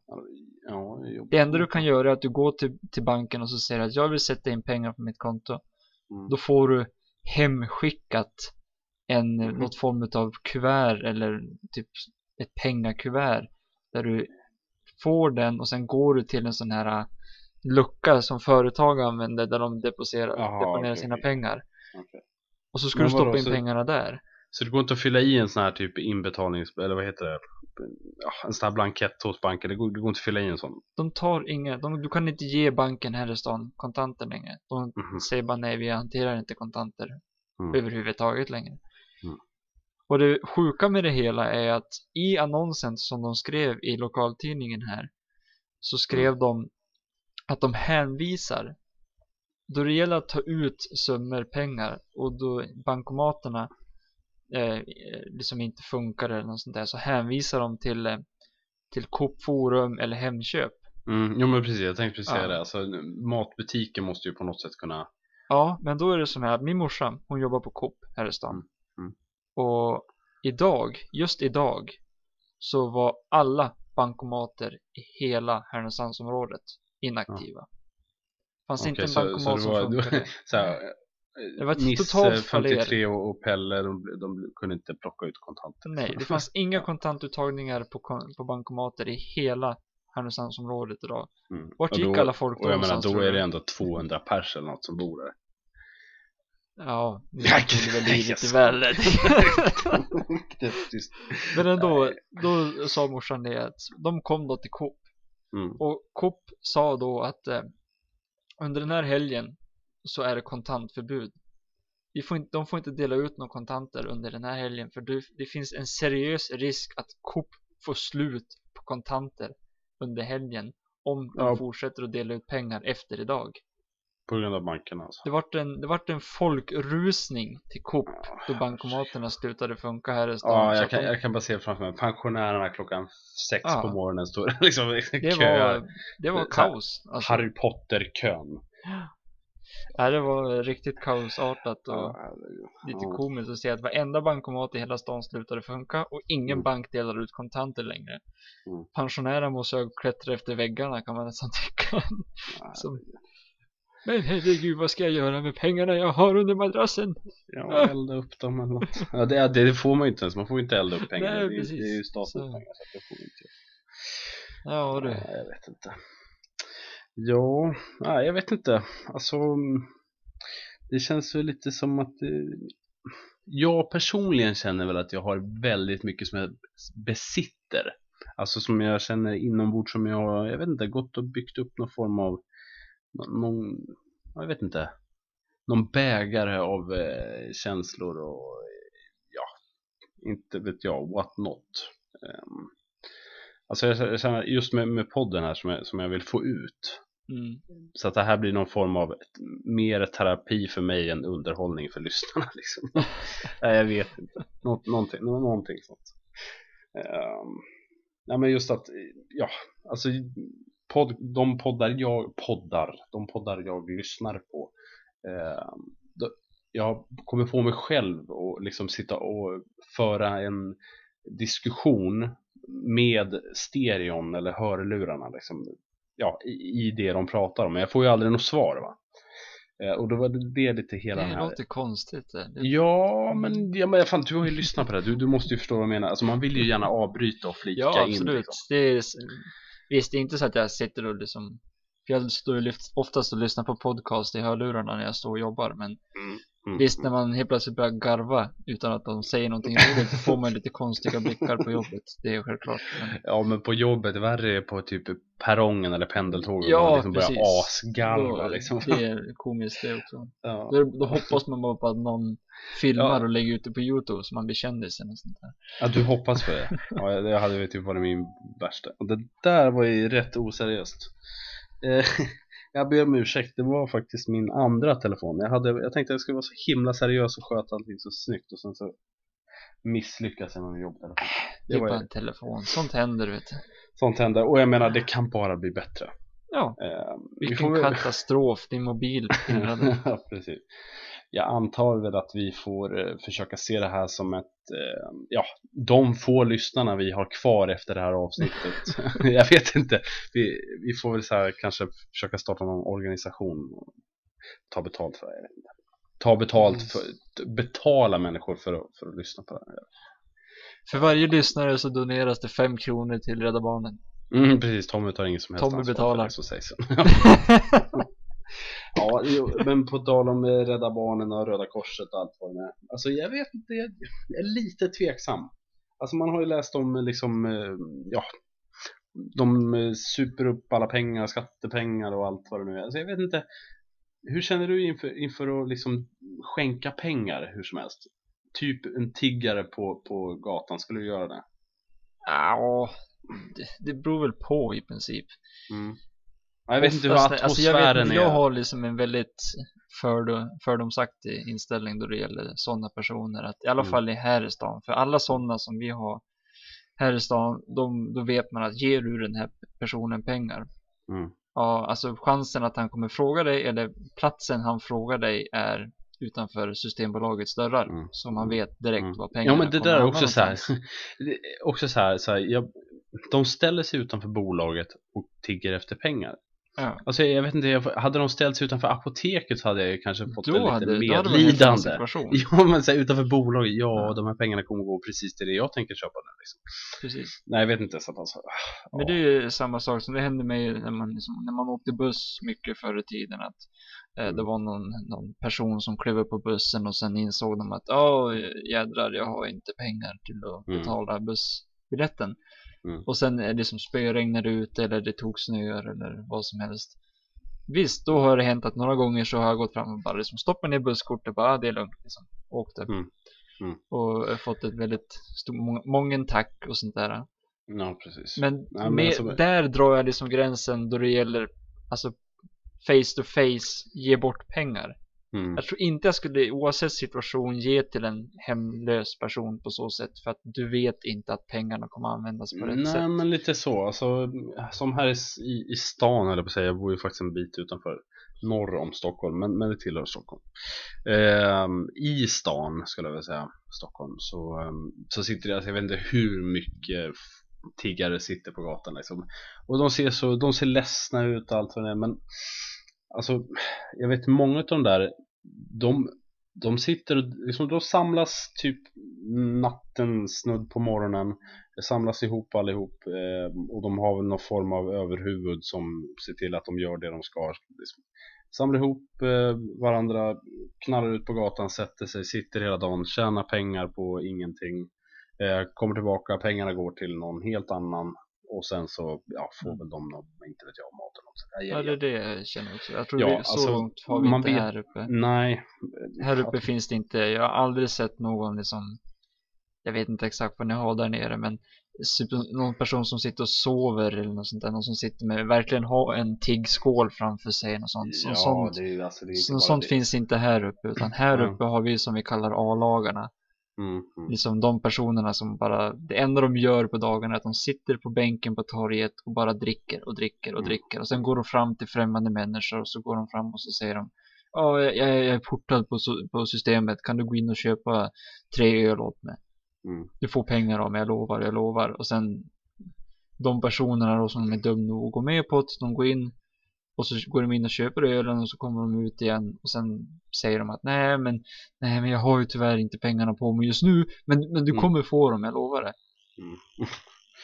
ja, jo.
Det enda du kan göra är att du går till, till banken och så säger att jag vill sätta in pengar på mitt konto.
Mm.
Då får du hemskickat en,
Mhm.
något form av kuvert eller typ ett pengakuvert där du får den och sen går du till en sån här äh, lucka som företag använder där de deponerar,
okej,
sina pengar.
Okej.
Och så ska
Men
du stoppa in
så-
pengarna där.
Så det går inte att fylla i en sån här typ inbetalnings... Eller vad heter det? En sån här blankett hos banken. Det går, det går inte att fylla i en sån.
De tar inga, de, du kan inte ge banken här i stan kontanter längre. De
Mhm.
säger bara nej, vi hanterar inte kontanter
Mm.
överhuvudtaget längre. Och det sjuka med det hela är att i annonsen som de skrev i lokaltidningen här så skrev
Mm.
de att de hänvisar då det gäller att ta ut summor pengar och då bankomaterna eh, liksom inte funkar eller något sånt där så hänvisar de till eh, till Coop Forum eller Hemköp.
Mm, jo men precis, jag tänkte precis säga
Ja.
det. Alltså, matbutiken måste ju på något sätt kunna...
Ja, men då är det som här, min morsa, hon jobbar på Coop här i stan.
Mm, mm.
Och idag, just idag, så var alla bankomater i hela Härnösandsområdet inaktiva. Fanns inte
Okej,
en
så-
bankomat
så det
som
var-
funkade.
Så här,
Det var ett
Nisse,
totalt
53 och, och Pelle, de, de kunde inte plocka ut kontanter.
Nej, det fanns inga kontantuttagningar på, på bankomater i hela Härnösandsområdet idag.
Mm.
Vart gick
då,
alla folk då
Och jag menar, då är det ändå 200 pers eller något som bor där.
Ja, nu det väl i
är tyst.
Men ändå, då sa morsan det att de kom då till Coop
Mm.
Och Coop sa då att eh, under den här helgen så är det kontantförbud. vi får inte, de får inte dela ut några kontanter under den här helgen för du, det finns en seriös risk att Coop får slut på kontanter under helgen om de
Ja.
fortsätter att dela ut pengar efter idag.
På grund av bankerna alltså.
Det vart en, det vart en folkrusning till Coop
Ja,
då bankomaterna slutade funka här i stan.
Ja, jag kan,
de-
jag kan bara se framför mig pensionärerna klockan sex
Ja.
på morgonen står liksom
det,
köar.
var, det var kaos. Alltså,
Harry Potter-kön.
ja, det var riktigt kaosartat och
Ja,
lite komiskt att se att varenda bankomat i hela stan slutade funka och ingen
Mm.
bank delar ut kontanter längre.
Mm.
Pensionärer måste klättra efter väggarna kan man nästan tycka.
Ja,
Som, Men herregud, vad ska jag göra med pengarna jag har under madrassen?
Ja, elda upp dem eller något. Ja, det, det får man ju inte ens. Man får ju inte elda upp pengar.
Nej,
det, är- det är ju statens
Så.
pengar så det får vi inte.
Ja du.
Ja, jag vet inte. Ja, nej, jag vet inte. Alltså, det känns väl lite som att eh, jag personligen känner väl att jag har väldigt mycket som jag besitter. Alltså som jag känner inombords som jag har, jag vet inte, gått och byggt upp någon form av, någon, jag vet inte, någon bägare av eh, känslor och eh, ja, inte vet jag, what not. Um, alltså jag, känner just med, med podden här som jag, som jag vill få ut.
Mm.
Så att det här blir någon form av ett, mer terapi för mig än underhållning för lyssnarna liksom. Nej, jag vet inte. Nå, någonting, nå, någonting sånt. Um, nej men just att, ja, alltså podd, de poddar jag, poddar, de poddar jag lyssnar på. ehm, då, jag kommer få mig själv och liksom sitta och föra en diskussion med stereon eller hörlurarna liksom, ja, i, i det de pratar om. Men jag får ju aldrig något svar va. Eh, och då var det, det lite hela den
Det
här...
låter konstigt. Det.
Ja, men, ja, men fan, du har ju lyssnat på det. Du, du måste ju förstå vad jag menar. Alltså man vill ju gärna avbryta och flika
Ja,
in.
absolut.
Liksom.
Det är, visst, det är inte så att jag sitter och liksom för jag står ju oftast och lyssnar på podcast i hörlurarna när jag står och jobbar men
Mm,
visst när
mm.
man helt plötsligt börjar garva utan att de säger någonting roligt då får man lite konstiga blickar på jobbet. Det är självklart. Men,
Ja, men på jobbet, värre är på typ perrongen eller pendeltåget.
Ja,
man liksom börjar
precis.
asgarva
då,
liksom.
Det är komiskt det också.
Ja.
Då, då hoppas man bara på att någon filmar
Ja.
och lägger ut det på Youtube så man blir kändis eller sånt där.
ja, du hoppas på det. Ja, det hade ju typ varit min värsta. Och det där var ju rätt oseriöst. Jag ber om ursäkt, det var faktiskt min andra telefon. Jag, hade, jag tänkte att jag skulle vara så himla seriös och sköta allting så snyggt och sen så misslyckas jag med min jobbtelefon.
Det är
var
bara en telefon. Sånt händer vet du.
Sånt händer och jag menar det kan bara bli bättre.
Ja,
Eh, vi
vilken
väl-
katastrof din mobil
ja, precis. Jag antar väl att vi får eh, försöka se det här som ett, eh, ja, de få lyssnarna vi har kvar efter det här avsnittet. jag vet inte, vi, vi får väl så här kanske försöka starta någon organisation och ta betalt för det. Ta betalt för, betala människor för att, för att lyssna på det här.
För varje lyssnare så doneras det fem kronor till Rädda Barnen.
Mm, precis, Tommy tar ingen som helst
Tommy
ansvar
betalar.
för det som sägs. Ja, jo, men på tal om eh, Rädda Barnen och Röda Korset och allt vad det är. Alltså jag vet inte, jag är lite tveksam. Alltså man har ju läst om eh, liksom, eh, ja, de super upp alla pengar, skattepengar och allt vad det nu är. Alltså jag vet inte, hur känner du inför, inför att liksom skänka pengar hur som helst? Typ en tiggare på, på gatan, skulle du göra det?
Ja, det, det beror väl på i princip.
Mm. Ja, Jag vet inte hur atmosfären
alltså jag, vet,
är.
jag har liksom en väldigt fördom, fördomsaktig inställning då det gäller sådana personer. Att, I alla
Mm.
fall i här i stan. För alla sådana som vi har här i stan, de, då vet man att ger du den här personen pengar.
Mm.
Ja, alltså chansen att han kommer fråga dig eller platsen han frågar dig är utanför Systembolagets dörrar.
Mm.
Så man vet direkt
Mm.
vad pengarna
Ja men det där är också så här, också så här, så här jag, de ställer sig utanför bolaget och tigger efter pengar.
Ja.
Alltså jag vet inte, hade de ställt sig utanför apoteket så hade jag ju kanske fått
Då
lite
hade,
medlidande.
situation.
Ja men så här, utanför bolaget, ja
Ja.
de här pengarna kommer gå precis till det jag tänker köpa nu liksom.
Precis.
Nej jag vet inte så att alltså,
Men det är ju samma sak som det hände mig när man, liksom, när man åkte buss mycket förr i tiden. Att eh, det
Mm.
var någon, någon person som klev upp på bussen och sen insåg de att åh jädrar jag har inte pengar till att
Mm.
betala bussbiljetten.
Mm.
Och sen är det som spöregnade ut eller det tog snöar eller vad som helst. Visst, då har det hänt att några gånger så har jag gått fram och bara liksom stoppat ner busskortet och bara, ah, det är lugnt liksom. Åkte.
Mm. Mm.
Och fått ett väldigt stor, må- mången tack och sånt där.
Ja, precis.
Men,
Nej, men
med,
alltså-
där drar jag liksom gränsen då det gäller, alltså face to face, ge bort pengar.
Mm.
Jag tror inte jag skulle oavsett situation ge till en hemlös person på så sätt för att du vet inte att pengarna kommer användas på rätt
Nej,
sätt.
men lite så. Alltså, som här i, i, stan, eller på säga. Jag bor ju faktiskt en bit utanför norr om Stockholm, men, men det tillhör Stockholm. Ehm, I stan, skulle jag vilja säga, Stockholm, så, ehm, så sitter det, alltså, jag vet inte hur mycket tiggare sitter på gatan liksom. Och de ser så, de ser ledsna ut och allt vad det är, men alltså, jag vet många av de där, de, de sitter och liksom, de samlas typ natten, snudd på morgonen samlas ihop allihop eh, och de har väl någon form av överhuvud som ser till att de gör det de ska. Liksom. Samlar ihop eh, varandra, knallar ut på gatan, sätter sig, sitter hela dagen, tjänar pengar på ingenting. Eh, kommer tillbaka, pengarna går till någon helt annan och sen så ja, får väl de någon, inte vet jag, mat eller något. sånt.
Ja, det är det jag känner också. Jag tror
Ja,
vi, så
alltså,
långt har vi
man
inte
vet-
här uppe.
nej.
Här uppe finns det inte, jag har aldrig sett någon liksom, jag vet inte exakt vad ni har där nere, men någon person som sitter och sover eller något sånt där, någon som sitter med, verkligen har en tiggskål framför sig, något sånt. Så,
ja,
sånt
det är alltså det är
så, sånt
det.
finns inte här uppe, utan här
Mm.
uppe har vi som vi kallar A-lagarna.
Mm, mm.
Liksom de personerna som bara, det enda de gör på dagarna är att de sitter på bänken på torget och bara dricker och dricker och
Mm.
dricker. Och sen går de fram till främmande människor och så går de fram och så säger de Ja, jag, jag jag är portad på, på systemet, kan du gå in och köpa tre öl åt mig?
Mm.
Du får pengar av mig, jag lovar, jag lovar. Och sen de personerna då som är dum nog att gå med på det, de går in och så går de in och köper ölen och så kommer de ut igen och sen säger de att nej men, nej men jag har ju tyvärr inte pengarna på mig just nu men, men du
Mm.
kommer få dem, jag lovar det.
Mm.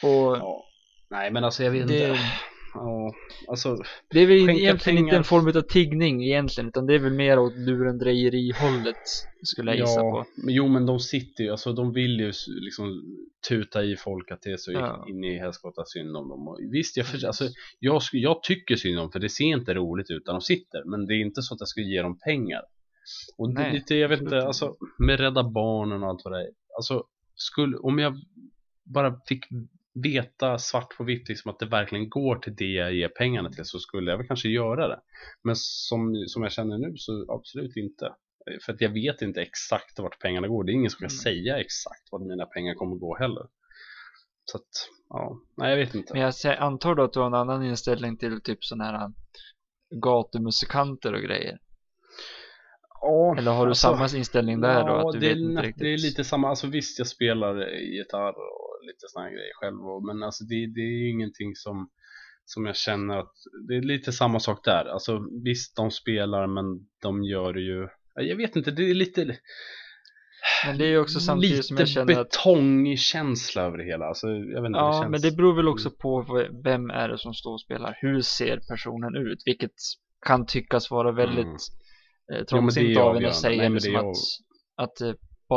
Och
Ja. Nej men alltså jag vet
Det-
inte. Ja, alltså
det är väl egentligen inte
pengar.
en form av tiggning egentligen utan det är väl mer åt lurendrejeri-hållet skulle jag gissa på.
jo men de sitter ju, alltså de vill ju liksom tuta i folk att det är så
Ja.
in i helskotta synd om dem. Och visst, jag, för, alltså, jag, jag tycker synd om för det ser inte roligt ut när de sitter. Men det är inte så att jag ska ge dem pengar. Och det,
Nej,
lite, jag vet inte,
inte.
alltså med Rädda Barnen och allt vad det är. Alltså, skulle, om jag bara fick veta svart på vitt liksom att det verkligen går till det jag ger pengarna till så skulle jag väl kanske göra det. Men som, som jag känner nu så absolut inte. För att jag vet inte exakt vart pengarna går. Det är ingen som kan
Mm.
säga exakt vart mina pengar kommer gå heller. Så att, ja, nej jag vet inte.
Men jag antar då att du har en annan inställning till typ sådana här gatumusikanter och grejer.
Ja,
Eller har du
alltså,
samma inställning där då? Att du
det,
vet inte riktigt?
det är lite samma, alltså visst jag spelar gitarr och lite här grejer själv. Och, men alltså det, det är ju ingenting som, som jag känner att, det är lite samma sak där. Alltså visst de spelar men de gör det ju, ja, jag vet inte, det är lite
Men det är också samtidigt
lite
som jag känner att
betongkänsla över det hela. Alltså, jag vet inte,
Ja,
det känns...
Men det beror väl också på vem är det som står och spelar. Hur ser personen ut? Vilket kan tyckas vara väldigt
Mm.
eh, trångsynt av en att säga
Nej, men
liksom
det är
att, att eh,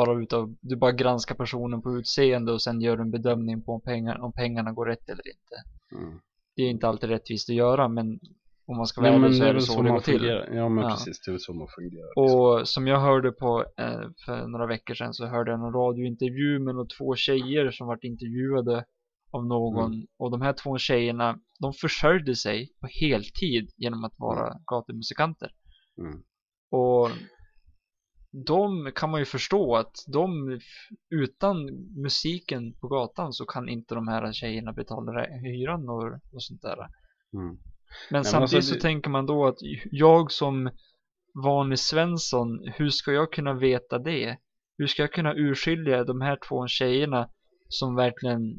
bara utav, du bara granskar personen på utseende och sen gör du en bedömning på om, pengar, om pengarna går rätt eller inte.
Mm.
Det är inte alltid rättvist att göra, men om man ska vara ärlig så är det
väl
så det går
man
till.
Ja men
Ja.
precis, det är så man fungerar. liksom.
Och som jag hörde på eh, för några veckor sedan så hörde jag en radiointervju med några två tjejer som varit intervjuade av någon
Mm.
och de här två tjejerna de försörjde sig på heltid genom att vara gatumusikanter.
Mm.
Och de kan man ju förstå att de utan musiken på gatan så kan inte de här tjejerna betala hyran och, och sånt där.
Mm.
Men
men
samtidigt
alltså
så
det-
tänker man då att jag som vanlig Svensson, hur ska jag kunna veta det? Hur ska jag kunna urskilja de här två tjejerna som verkligen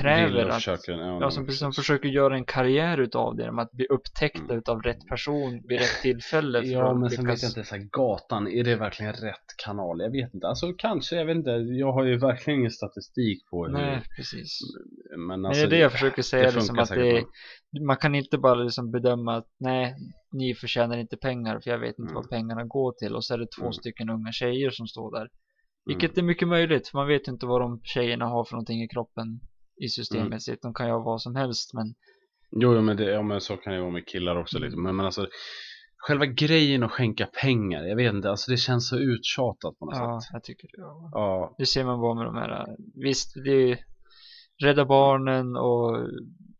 kräver att-
försöker, ja,
som, som försöker göra en karriär utav det, genom att bli upptäckta
Mm.
utav rätt person vid rätt tillfälle.
Ja men sen vet
lyckas-
jag inte, så här, gatan, är det verkligen rätt kanal? Jag vet inte, alltså kanske, jag vet inte, jag har ju verkligen ingen statistik på hur
Nej, precis.
Men
Men
alltså,
det är det jag försöker säga,
det
liksom att det, man kan inte bara liksom bedöma att nej, ni förtjänar inte pengar för jag vet inte
Mm.
vad pengarna går till och så är det två
Mm.
stycken unga tjejer som står där.
Mm.
Vilket är mycket möjligt, för man vet inte vad de tjejerna har för någonting i kroppen i systemet
Mm.
sitt. De kan ju ha vad som helst, men
Jo, jo, men, det, ja, men så kan det vara med killar också
Mm.
liksom. Men, men alltså själva grejen att skänka pengar, jag vet inte, alltså det känns så uttjatat på något
Ja,
sätt.
jag tycker det. Ja.
Ja,
Det ser man bara med de här, visst det är Rädda Barnen och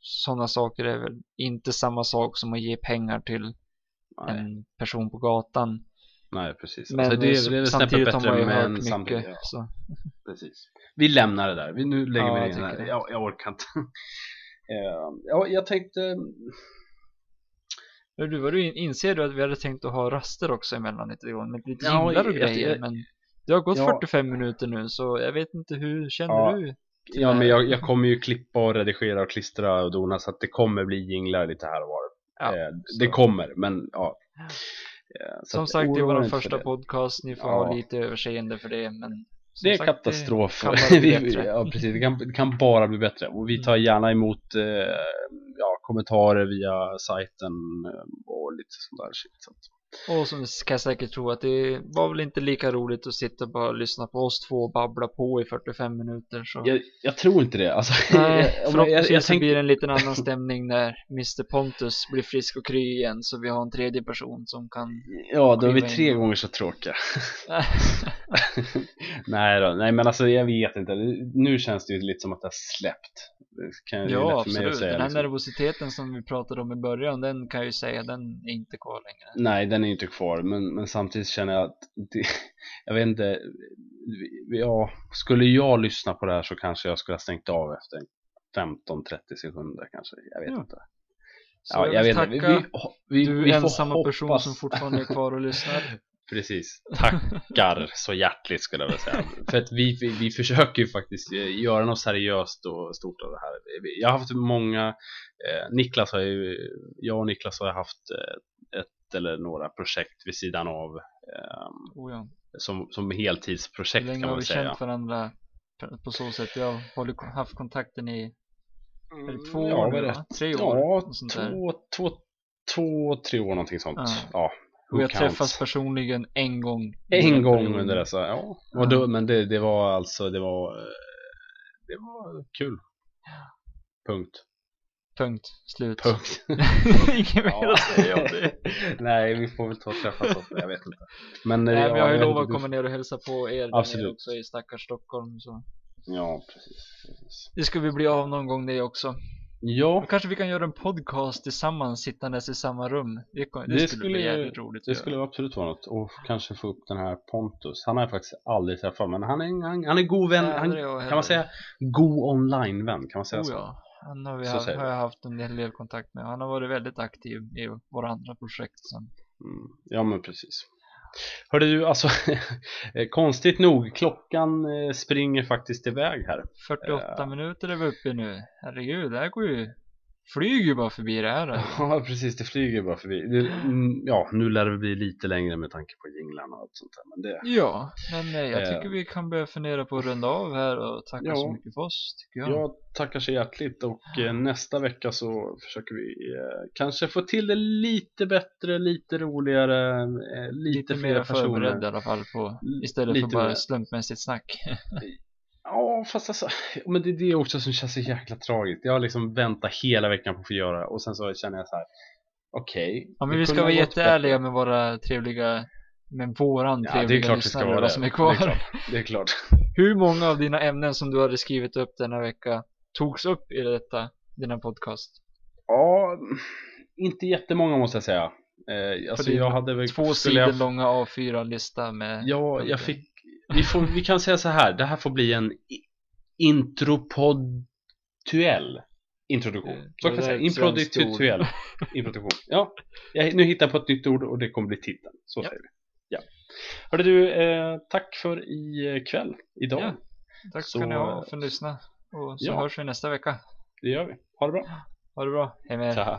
sådana saker är väl inte samma sak som att ge pengar till
nej,
en person på gatan.
nej precis.
Men
alltså, det, är- det är
samtidigt har man ju hört
samtidigt,
mycket.
ja,
Så.
precis. Vi lämnar det där, vi, nu lägger
Ja,
vi det. Jag, jag orkar inte. Eh, ja, jag tänkte,
du, vad du in- inser du att vi hade tänkt att ha raster också emellan lite grann med lite
Ja,
jinglar och grejer.
jag-
men det har gått
Ja.
45 minuter nu så jag vet inte hur känner
Ja,
du?
ja men jag, jag kommer ju klippa och redigera och klistra och dona så att det kommer bli jinglar lite här och var.
Ja,
eh, det kommer, men ja. Eh, så
Som sagt, det är vår första podcast. Ni får ha lite överseende för det. Men som
Det är
sagt,
katastrof.
kan bara bli
Vi- ja, precis. Det kan, det kan bara bli bättre. Och vi tar
Mm.
gärna emot eh, ja, kommentarer via sajten eh, och lite sånt där shit. Så
Och som kan jag säkert tro att det var väl inte lika roligt att sitta och bara lyssna på oss två och babbla på i 45 minuter. Så.
jag, jag tror inte det. Alltså,
Nej,
jag, jag, jag, tänkte,
blir det en liten annan stämning när Mr Pontus blir frisk och kry igen så vi har en tredje person som kan
ja, då är vi
kliva in.
tre gånger så tråkiga. nej då, nej men alltså jag vet inte. Nu känns det ju lite som att det har släppt. Kan ju
Ja,
för mig att
absolut.
säga,
Den här
liksom.
nervositeten som vi pratade om i början, den kan jag ju säga, den är inte kvar längre.
Nej, den är inte kvar, men, men samtidigt känner jag att det, jag vet inte, ja, skulle jag lyssna på det här så kanske jag skulle ha stängt av efter 15-30 sekunder kanske, jag vet
Ja.
inte.
Så
Ja,
jag
jag
vill
vet
tacka
vi, vi,
du
vi
ensamma person
hoppas-
som fortfarande är kvar och lyssnar.
Precis, tackar så hjärtligt skulle jag vilja säga. För att vi, vi, vi försöker ju faktiskt eh, göra något seriöst och stort av det här. Vi- Jag har haft många, eh, Niklas har ju, jag och Niklas har haft eh, ett eller några projekt vid sidan av eh,
Oh, ja.
som, som
Hur
heltidsprojekt
länge
kan
har
man
vi
säga.
känt varandra på- så sätt? Vi har haft kontakten i är det två
Mm, ja,
år nu, va? Tre år?
Ja, två, två, två, tre år någonting sånt.
Ja.
Ja,
Och vi har
counts?
träffats personligen en gång.
En gång under dessa, ja.
Ja.
Och då, men det, det var alltså, det var, eh, det var kul. Punkt.
Punkt. Slut.
Punkt.
Inget mer att säga om det.
Nej, vi får väl ta och träffas också, jag vet inte. Men,
Nej,
ja,
men jag har ju lovat att komma ner och hälsa på er
Absolut.
också i stackars Stockholm. Så.
Ja, precis. precis.
Det ska vi bli av någon gång det också.
Ja,
kanske vi kan göra en podcast tillsammans sittandes i samma rum. Det, det,
Det
skulle,
skulle-
bli jävligt roligt
det skulle absolut vara något. Och kanske få upp den här Pontus. Han har jag faktiskt aldrig träffat, men han är, han, han är god vän. Han, kan man säga god online-vän? Kan man säga
Oh,
så?
ja. Han har, vi
Så
haft, har jag haft en hel del kontakt med. Han har varit väldigt aktiv i våra andra projekt sen.
Mm, ja men precis. Hörde du, alltså eh, konstigt nog, klockan eh, springer faktiskt iväg här.
48
Ja.
minuter är vi uppe i nu. Herregud, det här går ju... Flyger ju bara förbi det här.
Ja precis, det flyger bara förbi. Det, mm, ja, nu lär det bli lite längre med tanke på jinglarna och allt sånt där. Men det,
Ja, men eh, jag
Eh.
tycker vi kan börja fundera på att runda av här och tacka
Ja.
så mycket för oss, tycker jag.
jag tackar så hjärtligt och eh, nästa vecka så försöker vi eh, kanske få till det lite bättre, lite roligare, eh, lite,
Lite mer förberedd i
personer.
alla fall på, istället
lite
för bara
mer.
slumpmässigt snack.
Ja, fast alltså, men det är det också som känns så jäkla tragiskt. Jag har liksom väntat hela veckan på att få göra det och sen så känner jag så här. Okej.
Ja, men vi ska vara jätteärliga
bättre.
med våra trevliga, med våran
Ja, det är
trevliga
klart vi ska
lyssnare
vara det.
som är
Det är
kvar.
klart. Det är klart.
Hur många av dina ämnen som du hade skrivit upp denna vecka togs upp i detta, denna podcast?
Ja, inte jättemånga måste jag säga. Eh, alltså jag hade väl
Två
skulle jag-
sidor långa A4-lista med
Ja, jag fick, vi, får, vi kan säga så här, det här får bli en intropodtuell introduktion.
Eh,
Så kan jag säga, improduktuell introduktion. Ja, jag, nu hittar jag på ett nytt ord och det kommer bli titeln. Så
Ja.
säger vi. Ja. Hörde du, eh, tack för ikväll, idag.
Ja. Tack ska
Så,
ni ha för att lyssna. Och så
ja.
hörs vi nästa vecka.
Det gör vi. Ha det bra.
Ha det bra. Hej med er.